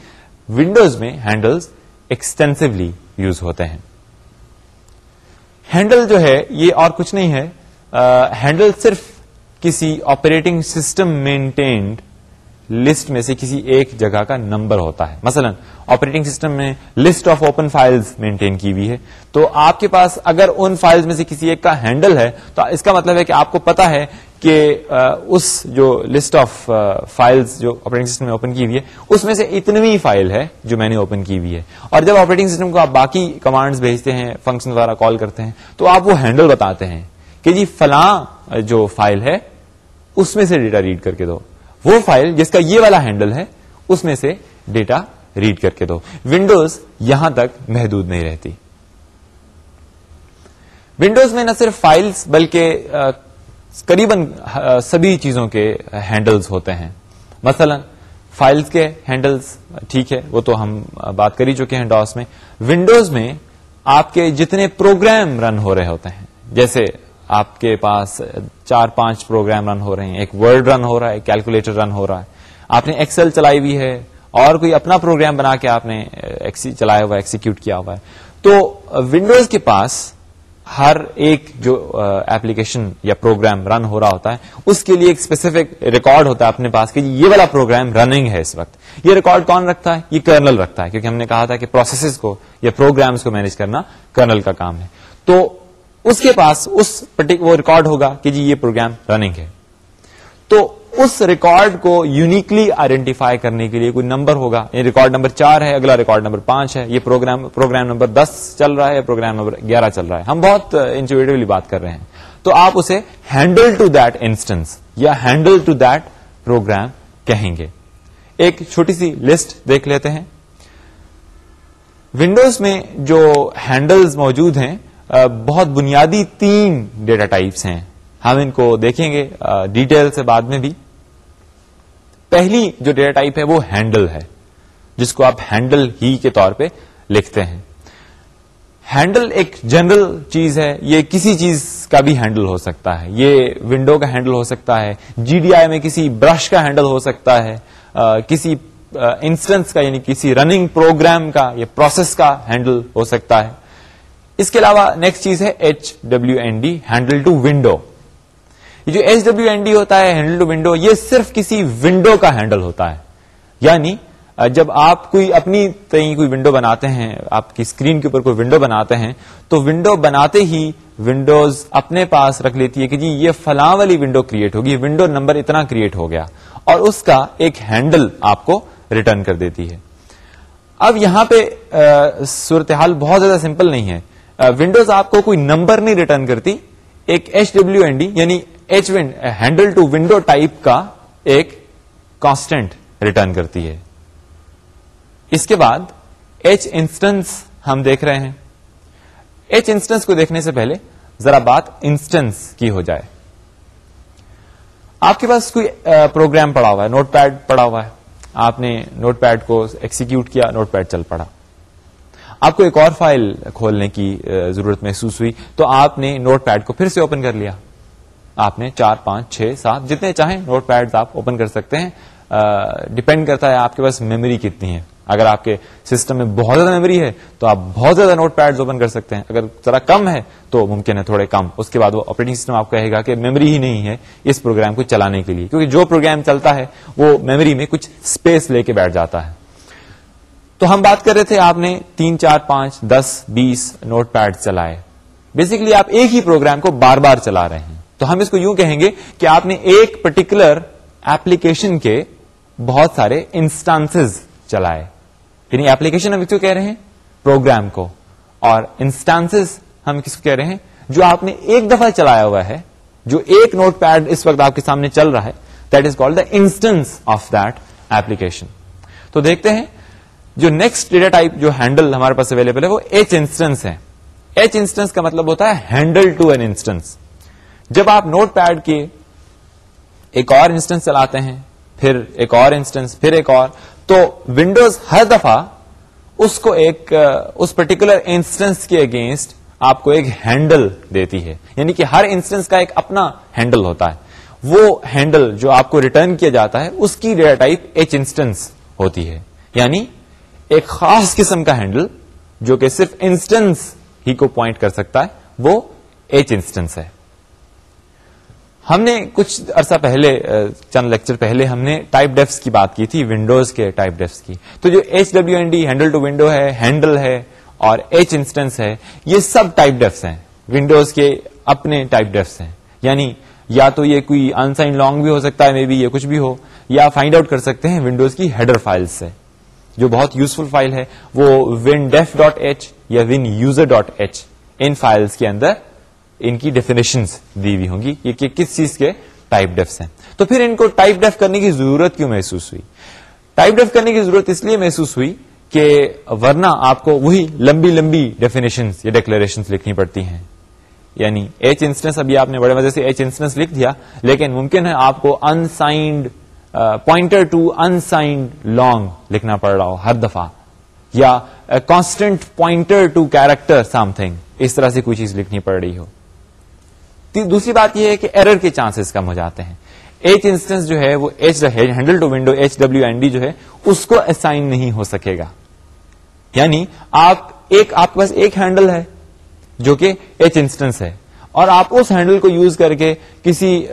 ونڈوز میں ہینڈلز ایکسٹینسولی یوز ہوتے ہیں۔ ہینڈل جو ہے، یہ اور کچھ نہیں ہے۔ ہینڈل صرف کسی آپریٹنگ سسٹم مینٹینڈ لسٹ میں سے کسی ایک جگہ کا نمبر ہوتا ہے۔ مثلا، آپریٹنگ سسٹم میں list of open files maintain کی ہوئی ہے۔ تو آپ کے پاس اگر ان فائلز میں سے کسی ایک کا ہینڈل ہے، تو اس کا مطلب ہے کہ آپ کو پتا ہے کہ اس جو لسٹ آف فائلز جو آپریٹنگ سسٹم میں اوپن کی ہوئی ہے، اس میں سے اتنی فائل ہے جو میں نے اوپن کی ہوئی ہے۔ اور جب آپریٹنگ سسٹم کو آپ باقی کمانڈز بھیجتے ہیں فنکشن دوارا کال کرتے ہیں، تو آپ وہ ہینڈل بتاتے ہیں کہ جی فلاں جو فائل ہے، اس میں سے ڈیٹا ریڈ کر کے دو۔ وہ فائل جس کا یہ والا ہینڈل ہے، اس میں سے ڈیٹا ریڈ کر کے دو۔ ونڈوز یہاں تک محدود نہیں رہتی۔ ونڈوز میں نہ صرف فائلز بلکہ قریباً سبھی چیزوں کے ہینڈلز ہوتے ہیں۔ مثلا، فائلز کے ہینڈلز، ٹھیک ہے، وہ تو ہم بات کر ہی چکے ہیں ڈاس میں۔ ونڈوز میں آپ کے جتنے پروگرام رن ہو رہے ہوتے ہیں، جیسے آپ کے پاس چار پانچ پروگرام رن ہو رہے ہیں، ایک ورڈ رن ہو رہا ہے کیلکولیٹر رن ہو رہا ہے۔ آپ نے ایکسل چلائی ہوئی ہے، اور کوئی اپنا پروگرام بنا کے آپ نے چلایا ہوا ایکسیکیوٹ کیا ہوا ہے۔ تو ونڈوز کے پاس ہر ایک جو ایپلیکیشن یا پروگرام رن ہو رہا ہوتا ہے، اس کے لیے ایک اسپیسیفک ریکارڈ ہوتا ہے اپنے پاس کہ یہ والا پروگرام رننگ ہے اس وقت۔ یہ ریکارڈ کون رکھتا ہے؟ یہ کرنل رکھتا ہے، کیونکہ ہم نے کہا تھا کہ پروسیسز کو یا پروگرامز کو مینج کرنا کرنل کا کام ہے۔ تو اس کے پاس اس وہ ریکارڈ ہوگا کہ جی یہ پروگرام رننگ ہے۔ تو اس ریکارڈ کو یونیکلی آئیڈینٹیفائی کرنے کے لیے کوئی نمبر ہوگا۔ یہ ریکارڈ نمبر چار ہے، اگلا ریکارڈ نمبر پانچ ہے۔ یہ پروگرام پروگرام نمبر دس چل رہا ہے، پروگرام نمبر گیارہ چل رہا ہے۔ ہم بہت انٹیویٹولی بات کر رہے ہیں۔ تو آپ اسے ہینڈل ٹو دیٹ انسٹنس یا ہینڈل ٹو دیٹ پروگرام کہیں گے۔ ایک چھوٹی سی لسٹ دیکھ لیتے ہیں۔ ونڈوز میں جو ہینڈلز موجود ہیں بہت بنیادی تین ڈیٹا ٹائپس ہیں۔ ہم ان کو دیکھیں گے ڈیٹیل سے بعد میں بھی۔ پہلی جو ڈیٹا ٹائپ ہے وہ ہینڈل ہے، جس کو آپ ہینڈل ہی کے طور پہ لکھتے ہیں۔ ہینڈل ایک جنرل چیز ہے، یہ کسی چیز کا بھی ہینڈل ہو سکتا ہے۔ یہ ونڈو کا ہینڈل ہو سکتا ہے جی ڈی آئی میں کسی برش کا ہینڈل ہو سکتا ہے کسی انسٹنس کا یعنی کسی رننگ پروگرام کا، یا پروسیس کا ہینڈل ہو سکتا ہے۔ اس کے علاوہ نیکسٹ چیز ہے H W N D handle to window یہ جو ایچ ڈبلو این ڈی ہوتا ہے ہینڈل ٹو ونڈو یہ صرف کسی ونڈو کا ہینڈل ہوتا ہے. یعنی جب آپ کوئی اپنی تئیں کوئی ونڈو بناتے ہیں، آپ کی اسکرین کے اوپر کوئی ونڈو بناتے ہیں، تو ونڈو بناتے ہی ونڈوز اپنے پاس رکھ لیتی ہے کہ جی یہ فلاں والی ونڈو کریٹ ہوگی ونڈو نمبر اتنا کریٹ ہو گیا، اور اس کا ایک ہینڈل آپ کو ریٹرن کر دیتی ہے. اب یہاں پہ صورتحال بہت زیادہ سمپل نہیں ہے۔ ونڈوز آپ کو کوئی نمبر نہیں ریٹرن کرتی، ایک ایچ ڈبلو این ڈی یعنی H handle to window type کا ایک کانسٹینٹ ریٹرن کرتی ہے اس کے بعد ایچ انسٹنس ہم دیکھ رہے ہیں ایچ انسٹنس کو دیکھنے سے پہلے ذرا بات انسٹنس کی ہو جائے آپ کے پاس کوئی پروگرام پڑا ہوا ہے نوٹ پیڈ پڑا ہوا ہے آپ نے نوٹ پیڈ کو ایکسیکیوٹ کیا نوٹ پیڈ چل پڑا آپ کو ایک اور فائل کھولنے کی ضرورت محسوس ہوئی تو آپ نے نوٹ پیڈ کو پھر سے اوپن کر لیا آپ نے چار، پانچ، چھ، سات، جتنے چاہیں نوٹ پیڈ آپ اوپن کر سکتے ہیں۔ ڈپینڈ کرتا ہے آپ کے پاس میموری کتنی ہے۔ اگر آپ کے سسٹم میں بہت زیادہ میموری ہے تو آپ بہت زیادہ نوٹ پیڈ اوپن کر سکتے ہیں۔ اگر ذرا کم ہے تو ممکن ہے تھوڑے کم۔ اس کے بعد وہ آپریٹنگ سسٹم آپ کہے گا کہ میموری ہی نہیں ہے اس پروگرام کو چلانے کے لیے۔ کیونکہ جو پروگرام چلتا ہے وہ میموری میں کچھ اسپیس لے کے بیٹھ جاتا ہے۔ تو ہم بات کر رہے تھے آپ نے تین، چار، پانچ، دس، بیس نوٹ پیڈ چلائے۔ بیسکلی آپ ایک ہی پروگرام کو بار بار چلا رہے ہیں۔ تو ہم اس کو یوں کہیں گے کہ آپ نے ایک پرٹیکولر ایپلیکیشن کے بہت سارے انسٹانس چلائے۔ یعنی ایپلیکیشن ہم کس کو کہہ رہے ہیں؟ پروگرام کو۔ اور انسٹانس ہم کس کو کہہ رہے ہیں؟ جو آپ نے ایک دفعہ چلایا ہوا ہے، جو ایک نوٹ پیڈ اس وقت آپ کے سامنے چل رہا ہے that is called the instance of that application تو دیکھتے ہیں، جو نیکسٹ ڈیٹا ٹائپ جو ہینڈل ہمارے پاس اویلیبل ہے، وہ ایچ انسٹنس ہے۔ ایچ انسٹنس کا مطلب ہوتا ہے ہینڈل ٹو این انسٹنس جب آپ نوٹ پیڈ کے ایک اور انسٹنس چلاتے ہیں، پھر ایک اور انسٹنس، پھر ایک اور، تو ونڈوز ہر دفعہ اس کو ایک، اس پرٹیکولر انسٹنس کے اگینسٹ آپ کو ایک ہینڈل دیتی ہے۔ یعنی کہ ہر انسٹنس کا ایک اپنا ہینڈل ہوتا ہے۔ وہ ہینڈل جو آپ کو ریٹرن کیا جاتا ہے، اس کی ڈیٹا ٹائپ ایچ انسٹنس ہوتی ہے۔ یعنی ایک خاص قسم کا ہینڈل جو کہ صرف انسٹنس ہی کو پوائنٹ کر سکتا ہے، وہ ایچ انسٹنس ہے۔ ہم نے کچھ عرصہ پہلے چند لیکچر پہلے ہم نے ٹائپ ڈیفس کی بات کی تھی ونڈوز کے ٹائپ ڈیفس کی۔ تو جو H W N D handle to window ہے ہینڈل ہے اور ایچ انسٹنس ہے، یہ سب ٹائپ ڈیفس ہیں۔ ونڈوز کے اپنے ٹائپ ڈیفس ہیں۔ یعنی یا تو یہ کوئی انسائن لانگ بھی ہو سکتا ہے مے بی یہ کچھ بھی ہو، یا فائنڈ آؤٹ کر سکتے ہیں ونڈوز کی ہیڈر فائل سے۔ جو بہت یوزفل فائل ہے، وہ ون ڈیف ڈاٹ ایچ یا ون یوزر ڈاٹ ایچ ان فائلس کے اندر ان کی ڈیفینیشن دی ہوئی ہوں گی یہ کہ کس چیز کے ٹائپ ڈیفس ہیں۔ تو پھر ان کو ٹائپ ڈیف کرنے کی ضرورت کیوں محسوس ہوئی؟ ٹائپ ڈیف کرنے کی ضرورت اس لیے محسوس ہوئی کہ ورنہ آپ کو وہی لمبی لمبی ڈیفینیشن یا ڈیکلریشن لکھنی پڑتی ہیں۔ یعنی ایچ انسٹنس ابھی آپ نے بڑے مزے سے ایچ انسٹنس لکھ دیا، لیکن ممکن ہے آپ کو unsigned pointer to unsigned long لکھنا پڑ رہا ہو ہر دفعہ۔ یا constant pointer to character something اس طرح سے کوئی چیز لکھنی پڑ رہی ہو۔ دوسری بات یہ ہے کہ ایرر کے چانسز کم ہو جاتے ہیں۔ ایچ انسٹنس جو ہے وہ H handle to window H W N D جو ہے، اس کو اسائن نہیں ہو سکے گا۔ یعنی آپ ایک آپ کے پاس ایک ہینڈل ہے جو کہ ایچ انسٹنس ہے۔ اور آپ اس ہینڈل کو یوز کر کے کسی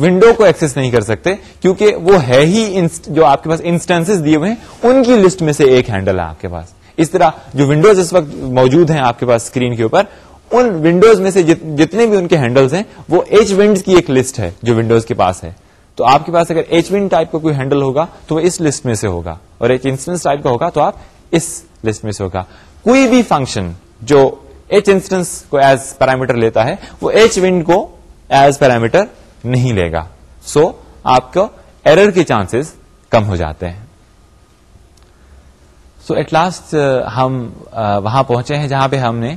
ونڈو کو ایکسس نہیں کر سکتے، کیونکہ وہ ہے ہی جو آپ کے پاس انسٹنس دیے ہوئے ہیں، ان کی لسٹ میں سے ایک ہینڈل ہے آپ کے پاس۔ اس طرح جو ونڈوز اس وقت موجود ہیں آپ کے پاس اسکرین کے اوپر ان ونڈوز میں سے جتنے بھی ان کے ہینڈلز ہیں وہ ایچ ونڈ کی ایک لسٹ ہے جو ونڈوز کے پاس ہے۔ تو آپ کے پاس اگر ایچ ونڈ ٹائپ کا کوئی ہینڈل ہوگا تو وہ اس لسٹ میں سے ہوگا۔ اور ایچ انسٹنس ٹائپ کا ہوگا تو آپ اس لسٹ میں سے ہوگا۔ کوئی بھی فنکشن جو ایچ انسٹنس کو ایز پیرامیٹر لیتا ہے وہ ایچ ونڈ کو ایز پیرامیٹر نہیں لے گا۔ سو so, آپ کو ایرر کے چانسز کم ہو جاتے ہیں۔ سو ایٹ لاسٹ ہم uh, وہاں پہنچے ہیں جہاں پہ ہم نے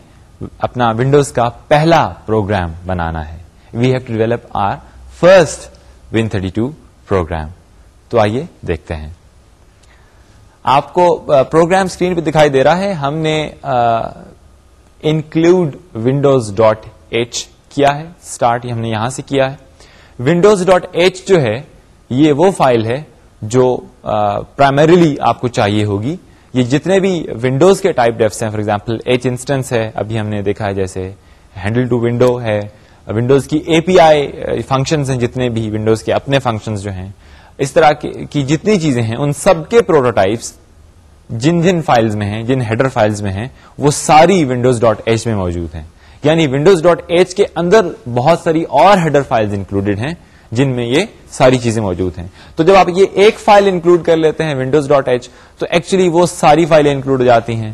اپنا ونڈوز کا پہلا پروگرام بنانا ہے۔ We have to develop our first Win thirty two program تو آئیے دیکھتے ہیں۔ آپ کو پروگرام اسکرین پہ دکھائی دے رہا ہے۔ ہم نے انکلوڈ ونڈوز ڈاٹ ایچ کیا ہے۔ اسٹارٹ ہم نے یہاں سے کیا ہے۔ ونڈوز ڈاٹ ایچ جو ہے، یہ وہ فائل ہے جو پرائمریلی آپ کو چاہیے ہوگی۔ یہ جتنے بھی ونڈوز کے ٹائپ ڈیفس ہیں فار ایگزامپل ایچ انسٹنس ہے، ابھی ہم نے دیکھا ہے جیسے ہینڈل ٹو ونڈو ہے ونڈوز کی اے پی آئی فنکشنز ہیں جتنے بھی ونڈوز کے اپنے فنکشنز جو ہیں، اس طرح کی جتنی چیزیں ہیں، ان سب کے پروٹوٹائپس جن جن فائلز میں ہیں، جن ہیڈر فائلز میں ہیں، وہ ساری ونڈوز ڈاٹ ایچ میں موجود ہیں۔ یعنی ونڈوز ڈاٹ ایچ کے اندر بہت ساری اور ہیڈر فائلز انکلوڈیڈ ہیں، جن میں یہ ساری چیزیں موجود ہیں۔ تو جب آپ یہ ایک فائل انکلوڈ کر لیتے ہیں ونڈوز ڈاٹ ایچ تو ایکچولی وہ ساری فائلیں انکلوڈ ہو جاتی ہیں۔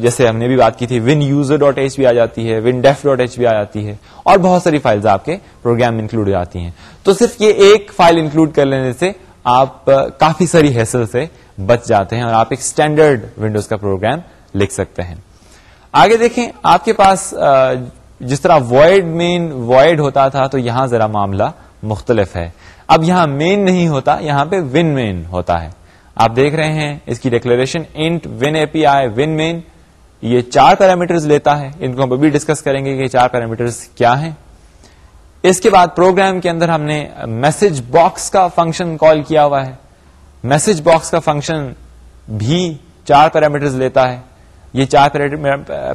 جیسے ہم نے بھی بات کی تھی ون یوزر ڈاٹ ایچ بھی آ جاتی ہے ون ڈیف ڈاٹ ایچ بھی آ جاتی ہے، اور بہت ساری فائلز آپ کے پروگرام انکلوڈ ہو جاتی ہیں۔ تو صرف یہ ایک فائل انکلوڈ کر لینے سے آپ کافی ساری حیثل سے بچ جاتے ہیں اور آپ ایک اسٹینڈرڈ ونڈوز کا پروگرام لکھ سکتے ہیں۔ آگے دیکھیں، آپ کے پاس جس طرح وائڈ مین وائڈ ہوتا تھا، تو یہاں ذرا معاملہ مختلف ہے۔ اب یہاں مین نہیں ہوتا، یہاں پہ ون مین ہوتا ہے۔ آپ دیکھ رہے ہیں، اس کی declaration int Win A P I WinMain یہ چار پیرامیٹرز لیتا ہے۔ ان کو ہم ابھی ڈسکس کریں گے کہ چار پیرامیٹرز کیا ہیں۔ اس کے بعد پروگرام کے اندر ہم نے میسج باکس کا فنکشن کال کیا ہوا ہے۔ میسج باکس کا فنکشن بھی چار پیرامیٹرز لیتا ہے۔ یہ چار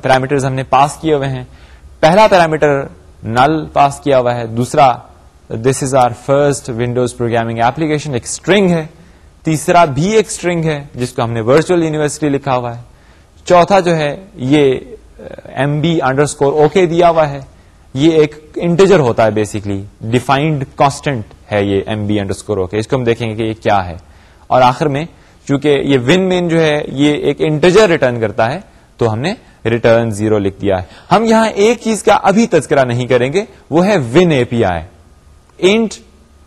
پیرامیٹرز ہم نے پاس کیے ہوئے ہیں۔ پہلا پیرامیٹر نل پاس کیا ہوا ہے، دوسرا this is our first Windows programming application ایک اسٹرنگ ہے تیسرا بھی ایک اسٹرنگ ہے، جس کو ہم نے ورچوئل یونیورسٹی لکھا ہوا ہے۔ چوتھا جو ہے، یہ M B underscore OK دیا ہوا ہے۔ یہ ایک انٹیجر ہوتا ہے بیسکلی ڈیفائنڈ کانسٹنٹ ہے یہ M B underscore okay اس کو ہم دیکھیں گے کہ یہ کیا ہے۔ اور آخر میں، چونکہ یہ ون مین جو ہے، یہ ایک انٹیجر ریٹرن کرتا ہے، تو ہم نے ریٹرن زیرو لکھ دیا ہے۔ ہم یہاں ایک چیز کا ابھی تذکرہ نہیں کریں گے، وہ ہے Win A P I int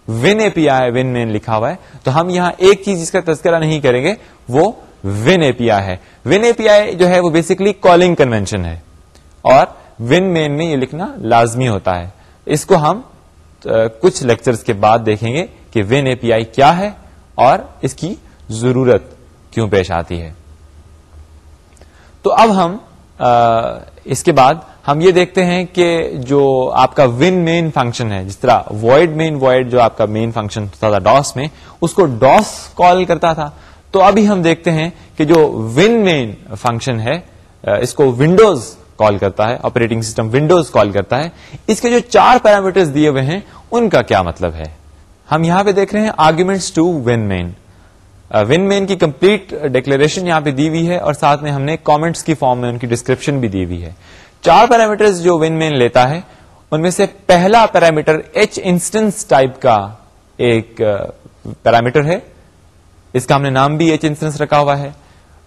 Win A P I WinMain لکھا ہوا ہے تو ہم یہاں ایک چیز جس کا تذکرہ نہیں کریں گے وہ ون اے پی آئی ہے ون اے پی آئی جو ہے وہ بیسکلی کالنگ کنوینشن ہے اور ون مین میں یہ لکھنا لازمی ہوتا ہے اس کو ہم کچھ لیکچرز کے بعد دیکھیں گے کہ ون اے پی آئی کیا ہے اور اس کی ضرورت کیوں پیش آتی ہے تو اب ہم اس کے بعد ہم یہ دیکھتے ہیں کہ جو آپ کا ون مین فنکشن ہے، جس طرح وائڈ مین وائڈ جو آپ کا مین فنکشن تھا ڈاس میں، اس کو ڈاس کال کرتا تھا۔ تو ابھی ہم دیکھتے ہیں کہ جو ون مین فنکشن ہے، اس کو ونڈوز کال کرتا ہے آپریٹنگ سسٹم ونڈوز کال کرتا ہے۔ اس کے جو چار پیرامیٹر دیے ہوئے ہیں، ان کا کیا مطلب ہے؟ ہم یہاں پہ دیکھ رہے ہیں arguments to one main one مین کی کمپلیٹ ڈیکلریشن یہاں پہ دی ہوئی ہے اور ساتھ میں ہم نے کامنٹس کی فارم میں ان کی ڈسکرپشن بھی دی ہوئی ہے۔ چار پیرامیٹر جو ون مین لیتا ہے، ان میں سے پہلا پیرامیٹر ایچ انسٹنس ٹائپ کا ایک پیرامیٹر ہے۔ اس کا ہم نے نام بھی ایچ انسٹنس رکھا ہوا ہے۔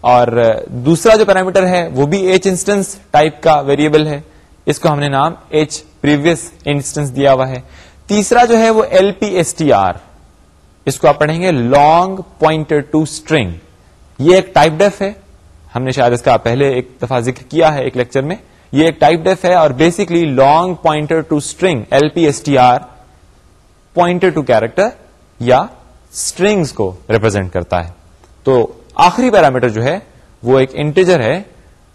اور دوسرا جو پیرامیٹر ہے، وہ بھی ایچ انسٹنس ٹائپ کا ویریبل ہے۔ اس کو ہم نے نام ایچ پریویس انسٹنس دیا ہوا ہے۔ تیسرا جو ہے، وہ L P S T R اس کو آپ پڑھیں گے لانگ پوائنٹر ٹو اسٹرنگ یہ ایک ٹائپ ڈیف ہے۔ ہم نے شاید اس کا پہلے ایک دفعہ ذکر کیا ہے ایک لیکچر میں۔ یہ ایک ٹائپ ڈیف ہے اور basically long pointer to string L P S T R pointer to character یا اسٹرنگس کو ریپرزینٹ کرتا ہے۔ تو آخری پیرامیٹر جو ہے وہ ایک انٹیجر ہے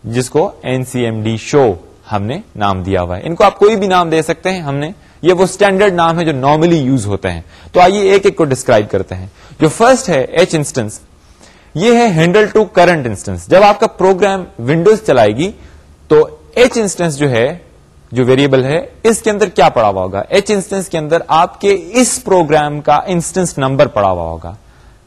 جس کو N C M D show ہم نے نام دیا ہوا ہے۔ ان کو آپ کوئی بھی نام دے سکتے ہیں۔ ہم نے یہ وہ اسٹینڈرڈ نام ہے جو نارملی یوز ہوتے ہیں۔ تو آئیے ایک ایک کو ڈسکرائب کرتے ہیں۔ جو فرسٹ ہے ایچ انسٹنس یہ ہے ہینڈل ٹو کرنٹ انسٹنس جب آپ کا پروگرام ونڈوز چلائے گی تو ایچ انسٹنس جو ہے، جو ویریبل ہے، اس کے اندر کیا پڑا ہوا ہوگا؟ ایچ انسٹنس کے اندر آپ کے اس پروگرام کا انسٹنس نمبر پڑا ہوا ہوگا۔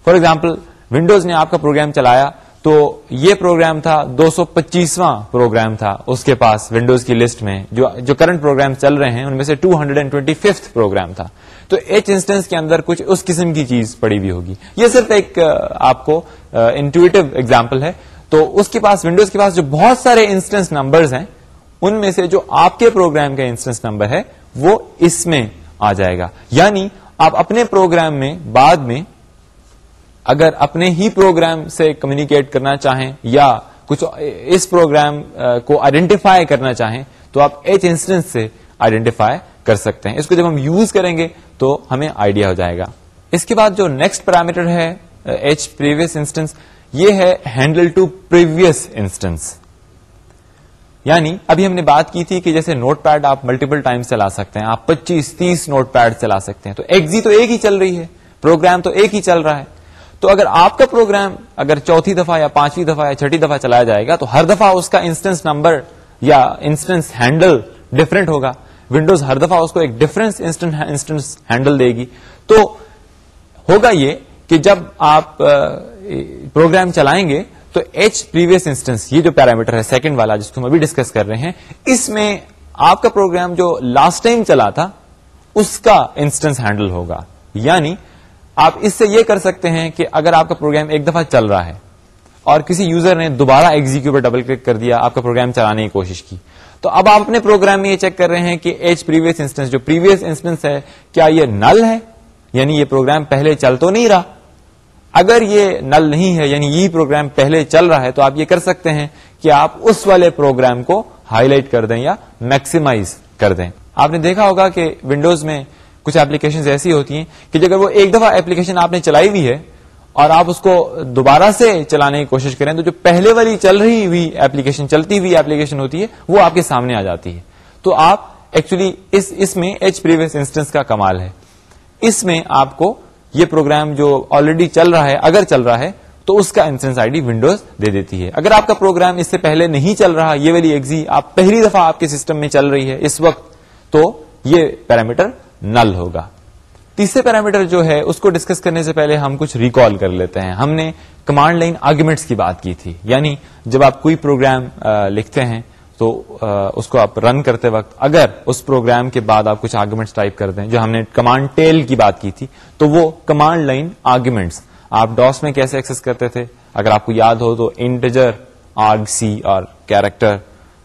فار ایگزامپل ونڈوز نے آپ کا پروگرام چلایا تو یہ پروگرام تھا، دو سو پچیسواں پروگرام تھا اس کے پاس ونڈوز کی لسٹ میں، جو جو کرنٹ پروگرام چل رہے ہیں، ان میں سے two hundred and twenty fifth program تھا۔ تو ایچ انسٹنس کے اندر کچھ اس قسم کی چیز پڑی ہوئی ہوگی۔ یہ صرف ایک آپ کو انٹویٹو ایگزامپل ہے۔ تو اس کے پاس ونڈوز کے پاس جو بہت سارے انسٹنس نمبرز ہیں ان میں سے جو آپ کے پروگرام کا انسٹنس نمبر ہے، وہ اس میں آ جائے گا۔ یعنی آپ اپنے پروگرام میں بعد میں اگر اپنے ہی پروگرام سے کمیونیکیٹ کرنا چاہیں یا کچھ اس پروگرام کو آئیڈینٹیفائی کرنا چاہیں، تو آپ ایچ انسٹنس سے آئیڈینٹیفائی کر سکتے ہیں۔ اس کو جب ہم یوز کریں گے، تو ہمیں آئیڈیا ہو جائے گا۔ اس کے بعد جو نیکسٹ پیرامیٹر ہے ایچ پریویس انسٹنس یہ ہے ہینڈل ٹو پریویس انسٹنس یعنی ابھی ہم نے بات کی تھی کہ جیسے نوٹ پیڈ آپ ملٹیپل ٹائم چلا سکتے ہیں، آپ پچیس تیس نوٹ پیڈ چلا سکتے ہیں۔ تو ایگزی تو ایک ہی چل رہی ہے، پروگرام تو ایک ہی چل رہا ہے۔ تو اگر آپ کا پروگرام اگر چوتھی دفعہ یا پانچویں دفعہ یا چھٹی دفعہ چلایا جائے گا، تو ہر دفعہ اس کا انسٹنس نمبر یا انسٹنس ہینڈل ڈفرینٹ ہوگا۔ ونڈوز ہر دفعہ اس کو ایک ڈفرنس انسٹنس ہینڈل دے گی۔ تو ہوگا یہ کہ جب آپ پروگرام چلائیں گے تو ایچ پریویس انسٹنس یہ جو پیرامیٹر ہے سیکنڈ والا جس کو ہم ابھی ڈسکس کر رہے ہیں، اس میں آپ کا پروگرام جو لاسٹ ٹائم چلا تھا، اس کا انسٹنس ہینڈل ہوگا۔ یعنی آپ اس سے یہ کر سکتے ہیں کہ اگر آپ کا پروگرام ایک دفعہ چل رہا ہے اور کسی یوزر نے دوبارہ ایگزیکیو پر ڈبل کلک کر دیا، آپ کا پروگرام چلانے کی کوشش کی، تو اب آپ اپنے پروگرام میں یہ چیک کر رہے ہیں کہ ایچ پریویس انسٹنس جو پریویس انسٹنس ہے، کیا یہ نل ہے؟ یعنی یہ پروگرام پہلے چل تو نہیں رہا۔ اگر یہ نل نہیں ہے یعنی یہ پروگرام پہلے چل رہا ہے، تو آپ یہ کر سکتے ہیں کہ آپ اس والے پروگرام کو ہائی لائٹ کر دیں یا میکسیمائز کر دیں۔ آپ نے دیکھا ہوگا کہ ونڈوز میں کچھ ایپلیکیشن ایسی ہوتی ہیں کہ اگر وہ ایک دفعہ ایپلیکیشن آپ نے چلائی ہوئی ہے اور آپ اس کو دوبارہ سے چلانے کی کوشش کریں تو جو پہلے والی چل رہی ہوئی ایپلیکیشن چلتی ہوئی ایپلیکیشن ہوتی ہے، وہ آپ کے سامنے آ جاتی ہے۔ تو آپ ایکچولی اس اس میں ایچ پریویس انسٹنس کا کمال ہے۔ اس میں آپ کو یہ پروگرام جو آلریڈی چل رہا ہے، اگر چل رہا ہے، تو اس کا انسٹنس آئی ڈی ونڈوز دے دیتی ہے۔ اگر آپ کا پروگرام اس سے پہلے نہیں چل رہا، یہ والی ایگزی آپ پہلی دفعہ آپ کے سسٹم میں چل رہی ہے اس وقت، تو یہ پیرامیٹر نل ہوگا۔ تیسرے پیرامیٹر جو ہے، اس کو ڈسکس کرنے سے پہلے ہم کچھ ریکال کر لیتے ہیں۔ ہم نے کمانڈ لائن آرگومنٹس کی بات کی تھی۔ یعنی جب آپ کوئی پروگرام لکھتے ہیں تو اس کو آپ رن کرتے وقت اگر اس پروگرام کے بعد آپ کچھ آرگومنٹس ٹائپ کر دیں، جو ہم نے کمانڈ ٹیل کی بات کی تھی، تو وہ کمانڈ لائن آرگومنٹس آپ ڈاس میں کیسے ایکسس کرتے تھے؟ اگر آپ کو یاد ہو تو انٹیجر آرگ سی اور character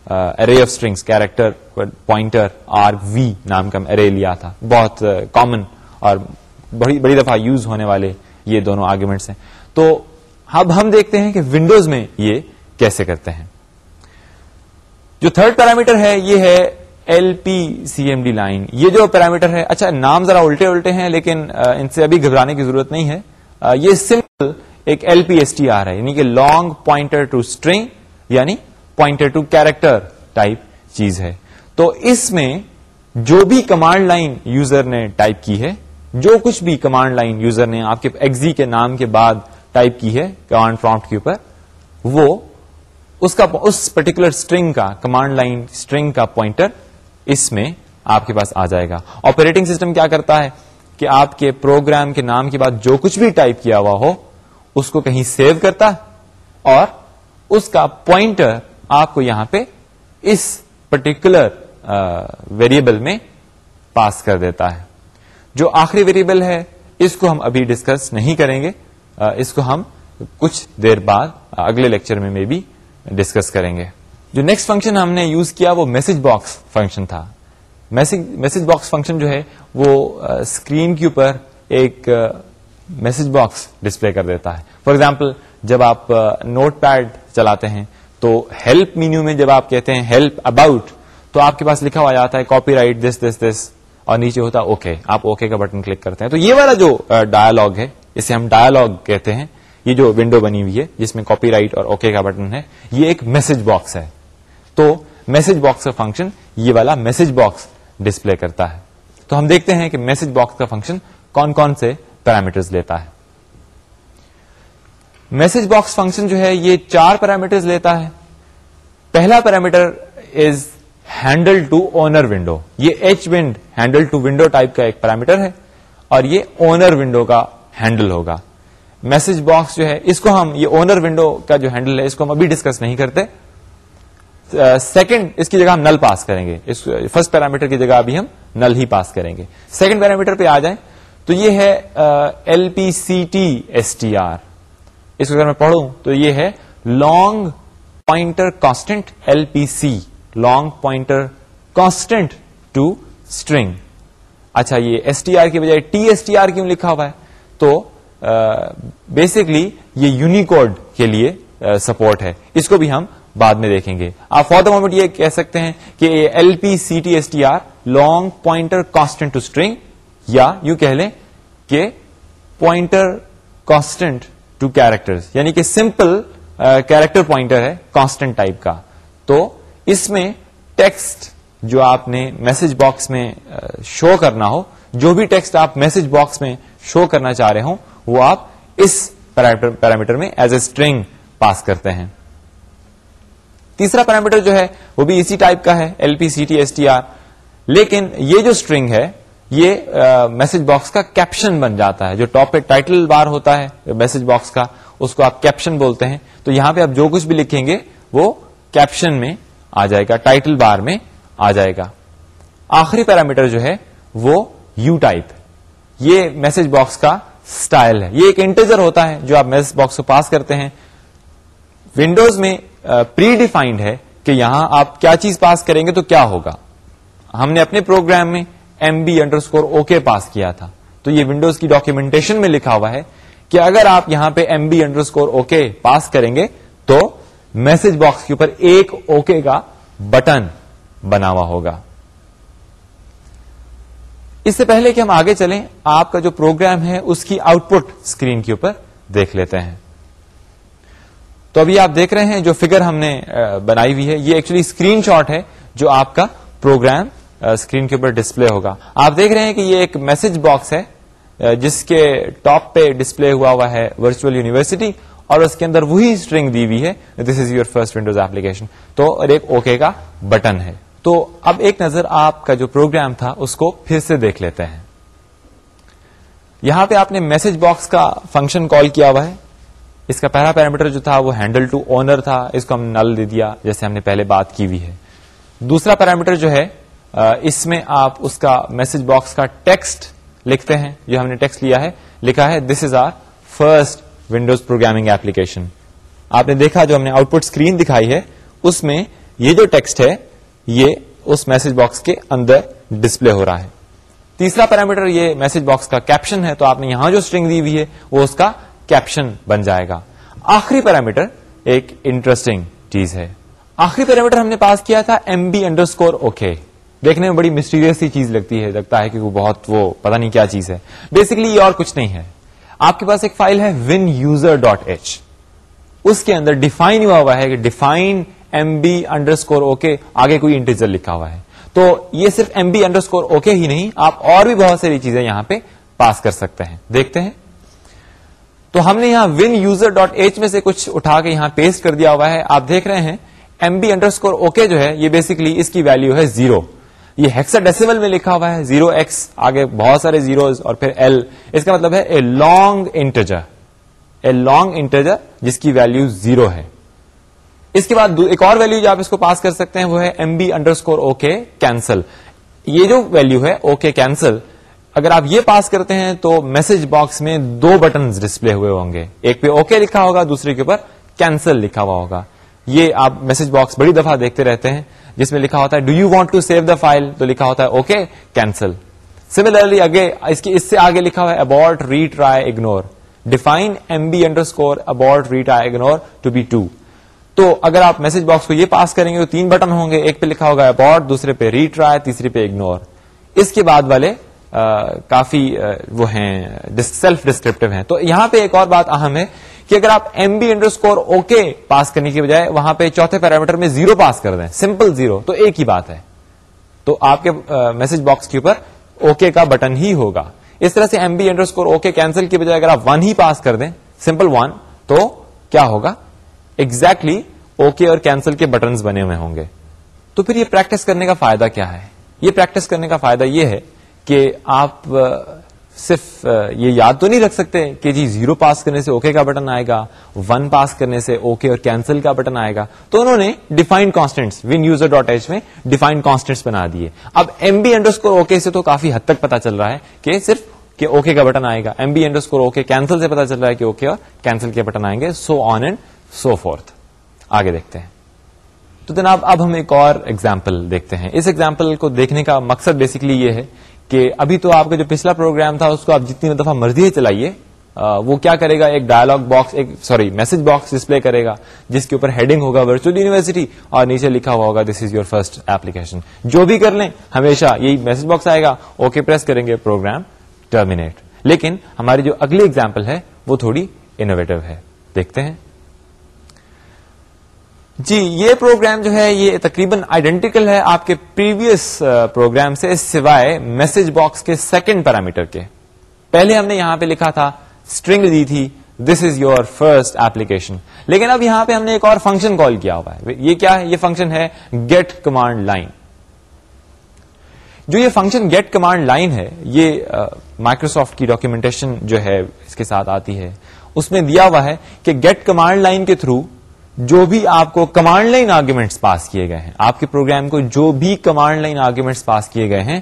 array of strings character pointer R V نام کا ارے لیا تھا۔ بہت کامن اور بڑی بڑی دفعہ یوز ہونے والے یہ دونوں آرگومنٹس ہیں۔ تو اب ہم دیکھتے ہیں کہ ونڈوز میں یہ کیسے کرتے ہیں۔ جو تھرڈ پیرامیٹر ہے، یہ ہے L P C M D line یہ جو پیرامیٹر ہے اچھا نام ذرا الٹے الٹے ہیں لیکن ان سے ابھی گھبرانے کی ضرورت نہیں ہے۔ یہ سمپل ایک L P S T R ہے یعنی کہ لانگ پوائنٹر ٹو اسٹرنگ یعنی پوائنٹر ٹو کیریکٹر ٹائپ چیز ہے۔ تو اس میں جو بھی کمانڈ لائن یوزر نے ٹائپ کی ہے، جو کچھ بھی کمانڈ لائن یوزر نے آپ کے ایگزی کے نام کے بعد ٹائپ کی ہے کمانڈ پرومپٹ کے اوپر، وہ اس کا اس پرٹیکولر اسٹرنگ کا کمانڈ لائن اسٹرنگ کا پوائنٹر اس میں آپ کے پاس آ جائے گا۔ آپریٹنگ سسٹم کیا کرتا ہے کہ آپ کے پروگرام کے نام کے بعد جو کچھ بھی ٹائپ کیا ہوا ہو، اس کو کہیں سیو کرتا اور اس کا پوائنٹر آپ کو یہاں پہ اس پرٹیکولر ویریبل میں پاس کر دیتا ہے۔ جو آخری ویریبل ہے، اس کو ہم ابھی ڈسکس نہیں کریں گے۔ اس کو ہم کچھ دیر بعد اگلے لیکچر میں میں بھی ڈسکس کریں گے۔ جو نیکسٹ فنکشن ہم نے یوز کیا وہ میسج باکس فنکشن تھا۔ میسج باکس فنکشن جو ہے وہ اسکرین کے اوپر ایک میسج باکس ڈسپلے کر دیتا ہے۔ فار ایگزامپل جب آپ نوٹ پیڈ چلاتے ہیں تو ہیلپ مینیو میں جب آپ کہتے ہیں ہیلپ اباؤٹ تو آپ کے پاس لکھا ہوا جاتا ہے کاپی رائٹ دس دس دس اور نیچے ہوتا ہے اوکے آپ اوکے کا بٹن کلک کرتے ہیں۔ تو یہ والا جو ڈائلگ ہے، اسے ہم ڈائلگ کہتے ہیں۔ یہ جو ونڈو بنی ہوئی ہے، جس میں کاپی رائٹ اور اوکے کا بٹن ہے، یہ ایک میسج باکس ہے۔ تو میسج باکس کا فنکشن یہ والا میسج باکس ڈسپلے کرتا ہے۔ تو ہم دیکھتے ہیں کہ میسج باکس کا فنکشن کون کون سے پیرامیٹر لیتا ہے۔ میسج باکس فنکشن جو ہے، یہ چار پیرامیٹر لیتا ہے۔ پہلا parameter is handle to owner window یہ H wnd handle to window type کا ایک پیرامیٹر ہے اور یہ اونر ونڈو کا ہینڈل ہوگا۔ میسج باکس جو ہے، اس کو ہم، یہ اونر ونڈو کا جو ہینڈل ہے، اس کو ہم ابھی ڈسکس نہیں کرتے۔ سیکنڈ اس کی جگہ ہم نل پاس کریں گے۔ اس فرسٹ پیرامیٹر کی جگہ ابھی ہم نل ہی پاس کریں گے۔ سیکنڈ پیرامیٹر پہ آ جائیں۔ تو یہ ہے L P C T S T R اس کو اگر میں پڑھوں تو یہ ہے long pointer constant L P C long pointer constant to string اچھا یہ ایس ٹی آر کی بجائے ٹی ایس ٹی آر کیوں لکھا ہوا ہے؟ تو بیسکلی یہ یونیکوڈ کے لیے سپورٹ ہے۔ اس کو بھی ہم بعد میں دیکھیں گے۔ آپ فور دا مومنٹ یہ کہہ سکتے ہیں کہ L P C T S T R long pointer constant to string یا یو کہہ لیں کہ پوائنٹر کانسٹنٹ ٹو کیریکٹر یعنی کہ سمپل کیریکٹر پوائنٹر ہے کانسٹنٹ ٹائپ کا۔ تو اس میں ٹیکسٹ جو آپ نے میسج باکس میں شو کرنا ہو، جو بھی ٹیکسٹ آپ میسج باکس میں شو کرنا چاہ رہے ہوں وہ آپ اس پیرامیٹر میں ایز اے اسٹرنگ پاس کرتے ہیں۔ تیسرا پیرامیٹر جو ہے، وہ بھی اسی ٹائپ کا ہے L P C T S T R لیکن یہ جو اسٹرنگ ہے، یہ میسج باکس کا کیپشن بن جاتا ہے۔ جو ٹاپ پہ ٹائٹل بار ہوتا ہے میسج باکس کا، اس کو آپ کیپشن بولتے ہیں۔ تو یہاں پہ آپ جو کچھ بھی لکھیں گے، وہ کیپشن میں آ جائے گا ٹائٹل بار میں آ جائے گا۔ آخری پیرامیٹر جو ہے، وہ یو ٹائپ یہ میسج باکس کا اسٹائل ہے۔ یہ ایک انٹیجر ہوتا ہے جو آپ میسج باکس کو پاس کرتے ہیں۔ ونڈوز میں پری ڈیفائنڈ ہے کہ یہاں آپ کیا چیز پاس کریں گے تو کیا ہوگا۔ ہم نے اپنے پروگرام میں M B underscore okay pass کیا تھا۔ تو یہ ونڈوز کی ڈاکیومنٹیشن میں لکھا ہوا ہے کہ اگر آپ یہاں پہ M B underscore okay pass کریں گے تو میسج باکس کے اوپر ایک اوکے کا بٹن بنا ہوا ہوگا۔ اس سے پہلے کہ ہم آگے چلیں، آپ کا جو پروگرام ہے، اس کی آؤٹ پٹ اسکرین کے اوپر دیکھ لیتے ہیں۔ تو ابھی آپ دیکھ رہے ہیں، جو فگر ہم نے بنائی ہوئی ہے، یہ ایکچولی اسکرین شاٹ ہے جو آپ کا پروگرام اسکرین کے اوپر ڈسپلے ہوگا۔ آپ دیکھ رہے ہیں کہ یہ ایک میسج باکس ہے جس کے ٹاپ پہ ڈسپلے ہوا ہوا ہے ورچوئل یونیورسٹی اور اس کے اندر وہی اسٹرنگ دی ہوئی ہے this is your first Windows application تو ایک اوکے کا بٹن ہے۔ تو اب ایک نظر آپ کا جو پروگرام تھا اس کو پھر سے دیکھ لیتے ہیں۔ یہاں پہ آپ نے میسج باکس کا فنکشن کال کیا ہوا ہے۔ اس کا پہلا پیرامیٹر جو تھا وہ ہینڈل ٹو اونر تھا، اس کو ہم نل دے دیا جیسے ہم نے پہلے بات کی ہوئی ہے۔ دوسرا پیرامیٹر جو ہے اس میں آپ اس کا میسج باکس کا ٹیکسٹ لکھتے ہیں، جو ہم نے ٹیکسٹ لیا ہے۔ لکھا ہے this is our first Windows programming application آپ نے دیکھا جو ہم نے آؤٹ پٹ اسکرین دکھائی ہے، اس میں یہ جو ٹیکسٹ ہے یہ اس میسج باکس کے اندر ڈسپلے ہو رہا ہے۔ تیسرا پیرامیٹر یہ میسج باکس کا کیپشن ہے، تو آپ نے یہاں جو اسٹرنگ دی ہوئی ہے، وہ اس کا کیپشن بن جائے گا۔ آخری پیرامیٹر ایک انٹرسٹنگ چیز ہے۔ آخری پیرامیٹر ہم نے پاس کیا تھا M B underscore okay دیکھنے میں بڑی مسٹیریس سی چیز لگتی ہے، لگتا ہے کہ وہ بہت، وہ پتا نہیں کیا چیز ہے۔ بیسکلی یہ اور کچھ نہیں ہے۔ آپ کے پاس ایک فائل ہے ون یوزر ڈاٹ ایچ اس کے اندر ڈیفائن ہوا ہوا ہے کہ define M B underscore okay آگے کوئی انٹیجر لکھا ہوا ہے۔ تو یہ صرف M B underscore okay ہی نہیں، آپ اور بھی بہت ساری چیزیں یہاں پہ پاس کر سکتے ہیں۔ دیکھتے ہیں۔ تو ہم نے یہاں ون یوزر ڈاٹ ایچ میں سے کچھ اٹھا کے یہاں پیسٹ کر دیا ہوا ہے۔ آپ دیکھ رہے ہیں M B underscore okay جو ہے، یہ بیسکلی اس کی ویلو ہے زیرو یہ ہیکسا میں لکھا ہوا ہے زیرو ایکس آگے بہت سارے زیروز اور پھر ایل اس کا مطلب ہے a long integer a long integer جس کی ویلو زیرو ہے۔ اس کے بعد ایک اور ویلو جو آپ اس کو پاس کر سکتے ہیں، وہ ہے M B underscore okay cancel یہ جو ویلو ہے اوکے کینسل اگر آپ یہ پاس کرتے ہیں تو میسج باکس میں دو بٹن ڈسپلے ہوئے ہوں گے۔ ایک پہ اوکے لکھا ہوگا، دوسرے کے اوپر کینسل لکھا ہوا ہوگا۔ یہ آپ میسج باکس بڑی دفعہ دیکھتے رہتے ہیں، جس میں لکھا ہوتا ہے do you want to save the file تو لکھا ہوتا ہے اوکے کینسل سملرلی اس سے آگے لکھا ہوا ہے abort retry ignore define M B underscore abort retry ignore to be two تو اگر آپ میسج باکس کو یہ پاس کریں گے تو تین بٹن ہوں گے ایک پہ لکھا ہوگا اباٹ دوسرے پہ ری ٹرائی تیسرے پہ اگنور اس کے بعد والے آ, کافی آ, وہ ہیں سیلف ڈسکرپٹیو ہیں. تو یہاں پہ ایک اور بات اہم ہے کہ اگر آپ M B underscore okay pass کرنے کی بجائے وہاں پہ چوتھے پیرامیٹر میں زیرو پاس کر دیں سمپل زیرو تو ایک ہی بات ہے. تو آپ کے میسج باکس کے اوپر اوکے کا بٹن ہی ہوگا. اس طرح سے M B underscore okay cancel کی بجائے اگر آپ ون ہی پاس کر دیں سمپل ون تو کیا ہوگا؟ ایگزیکٹلی exactly اوکے اور کینسل کے بٹنس بنے ہوئے ہوں گے۔ تو پھر یہ پریکٹس کرنے کا فائدہ کیا ہے؟ یہ پریکٹس کرنے کا فائدہ یہ ہے کہ آپ صرف یہ یاد تو نہیں رکھ سکتے کہ جی زیرو پاس کرنے سے اوکے okay کا بٹن آئے گا ون پاس کرنے سے اوکے okay اور کینسل کا بٹن آئے گا۔ تو انہوں نے defined constants win user dot H میں ڈیفائنڈ کانسٹینٹس بنا دیے۔ اب M B underscore okay سے تو کافی حد تک پتا چل رہا ہے کہ صرف کہ اوکے کا بٹن آئے گا۔ M B underscore okay cancel سے پتا چل رہا ہے کہ اوکے اور کینسل کے بٹن آئیں گے۔ سو آن اینڈ سو فورتھ آگے دیکھتے ہیں۔ تو جناب، اب ہم ایک اور ایگزامپل دیکھتے ہیں۔ اس ایگزامپل کو دیکھنے کا مقصد بیسکلی یہ ہے کہ ابھی تو آپ کا جو پچھلا پروگرام تھا، اس کو آپ جتنی دفعہ مرضی چلائیے وہ کیا کرے گا؟ ایک ڈائلگ باکس ایک سوری میسج باکس ڈسپلے کرے گا، جس کے اوپر ہیڈنگ ہوگا ورچوئل یونیورسٹی اور نیچے لکھا ہوا ہوگا this is your first application جو بھی کر لیں، ہمیشہ یہی میسج باکس آئے گا اوکے پریس کریں گے پروگرام ٹرمینیٹ لیکن ہماری جو اگلی ایگزامپل ہے، وہ تھوڑی انوویٹو ہے۔ دیکھتے ہیں۔ جی یہ پروگرام جو ہے، یہ تقریباً آئیڈینٹیکل ہے آپ کے پریویس پروگرام سے سوائے میسج باکس کے سیکنڈ پیرامیٹر کے۔ پہلے ہم نے یہاں پہ لکھا تھا اسٹرنگ دی تھی this is your first application لیکن اب یہاں پہ ہم نے ایک اور فنکشن کال کیا ہوا ہے۔ یہ کیا ہے؟ یہ فنکشن ہے گیٹ کمانڈ لائن جو یہ فنکشن گیٹ کمانڈ لائن ہے، یہ مائکروسافٹ کی ڈاکیومنٹیشن جو ہے، اس کے ساتھ آتی ہے۔ اس میں دیا ہوا ہے کہ گیٹ کمانڈ لائن کے تھرو جو بھی آپ کو کمانڈ لائن آرگیومنٹس پاس کیے گئے ہیں، آپ کے پروگرام کو جو بھی کمانڈ لائن آرگیومنٹس پاس کیے گئے ہیں،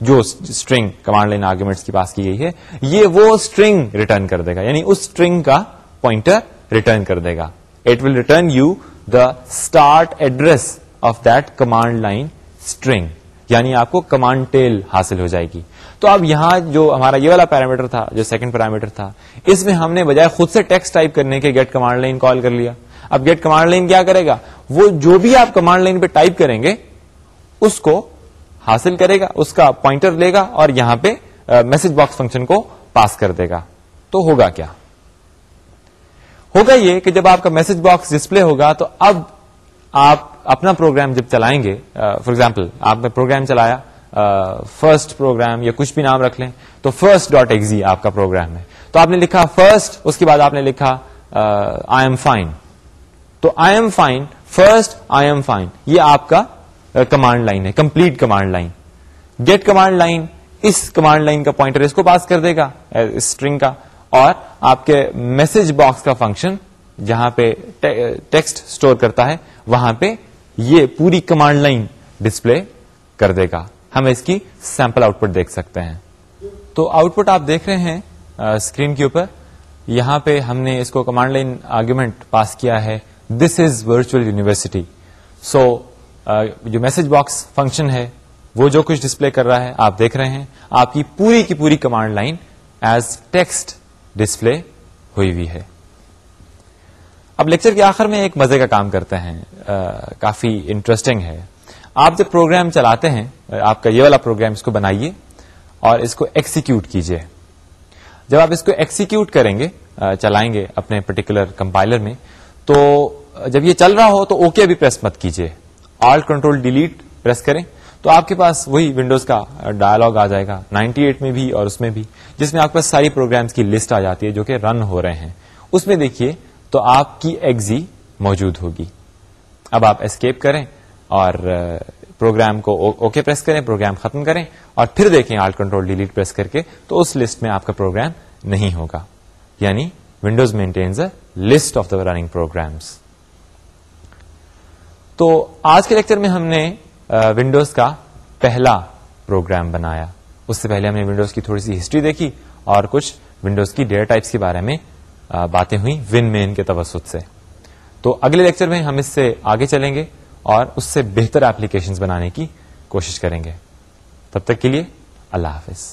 جو اسٹرنگ کمانڈ لائن آرگیومنٹس کی پاس کی گئی ہے، یہ وہ اسٹرنگ ریٹرن کر دے گا یعنی اس اسٹرنگ کا پوائنٹر ریٹرن کر دے گا۔ It will return you the start address of that command line string یعنی آپ کو کمانڈ ٹیل حاصل ہو جائے گی۔ تو اب یہاں جو ہمارا یہ والا پیرامیٹر تھا، جو سیکنڈ پیرامیٹر تھا، اس میں ہم نے بجائے خود سے ٹیکسٹ ٹائپ کرنے کے گیٹ کمانڈ لائن کال کر لیا۔ اب گیٹ کمانڈ لائن کیا کرے گا؟ وہ جو بھی آپ کمانڈ لائن پہ ٹائپ کریں گے، اس کو حاصل کرے گا، اس کا پوائنٹر لے گا اور یہاں پہ میسج باکس فنکشن کو پاس کر دے گا۔ تو ہوگا کیا؟ ہوگا یہ کہ جب آپ کا میسج باکس ڈسپلے ہوگا، تو اب آپ اپنا پروگرام جب چلائیں گے فار ایگزامپل آپ نے پروگرام چلایا فرسٹ پروگرام یا کچھ بھی نام رکھ لیں، تو فرسٹ ڈاٹ ایگزی آپ کا پروگرام ہے۔ تو آپ نے لکھا فرسٹ اس کے بعد آپ نے لکھا آئی ایم فائن تو I'm fine first I'm fine یہ آپ کا uh, کمانڈ لائن ہے. Complete command line get command line اس کمانڈ لائن کا پوائنٹر اس کو پاس کر دے گا uh, اسٹرنگ کا. اور آپ کے میسج باکس کا فنکشن جہاں پہ ٹیکسٹ اسٹور uh, کرتا ہے، وہاں پہ یہ پوری کمانڈ لائن ڈسپلے کر دے گا. ہم اس کی سیمپل آؤٹ پٹ دیکھ سکتے ہیں. تو آؤٹ پٹ آپ دیکھ رہے ہیں اسکرین کے اوپر. یہاں پہ ہم نے اس کو کمانڈ لائن آرگیومنٹ پاس کیا ہے. This is virtual university. سو جو میسج باکس فنکشن ہے، وہ جو کچھ ڈسپلے کر رہا ہے، آپ دیکھ رہے ہیں، آپ کی پوری کی پوری command line as text display ہوئی ہوئی ہے۔ اب لیکچر کے آخر میں ایک مزے کا کام کرتے ہیں۔ کافی انٹرسٹنگ ہے۔ آپ جب پروگرام چلاتے ہیں، آپ کا یہ والا پروگرام اس کو بنائیے اور اس کو ایکسیکیوٹ کیجیے۔ جب آپ اس کو ایکسیکیوٹ کریں گے چلائیں گے اپنے پرٹیکولر کمپائلر میں، تو جب یہ چل رہا ہو تو اوکے بھی پریس مت کیجیے آل کنٹرول ڈیلیٹ پریس کریں۔ تو آپ کے پاس وہی ونڈوز کا ڈائلگ آ جائے گا۔ 98 میں بھی اور اس میں بھی۔ جس میں آپ کے پاس ساری پروگرامس کی لسٹ آ جاتی ہے جو کہ رن ہو رہے ہیں۔ اس میں دیکھیے تو آپ کی ایگزی موجود ہوگی۔ اب آپ اسکیپ کریں اور پروگرام کو اوکے پریس کریں پروگرام ختم کریں اور پھر دیکھیں آل کنٹرول ڈیلیٹ پریس کر کے تو اس لسٹ میں آپ کا پروگرام نہیں ہوگا۔ یعنی Windows maintains a list of the running programs تو آج کے لیکچر میں ہم نے ونڈوز کا پہلا پروگرام بنایا۔ اس سے پہلے ہم نے ونڈوز کی تھوڑی سی ہسٹری دیکھی اور کچھ ونڈوز کی ڈیئر ٹائپس کے بارے میں باتیں ہوئی ون مین کے توسط سے۔ تو اگلے لیکچر میں ہم اس سے آگے چلیں گے اور اس سے بہتر ایپلیکیشن بنانے کی کوشش کریں گے۔ تب تک کے لیے اللہ حافظ۔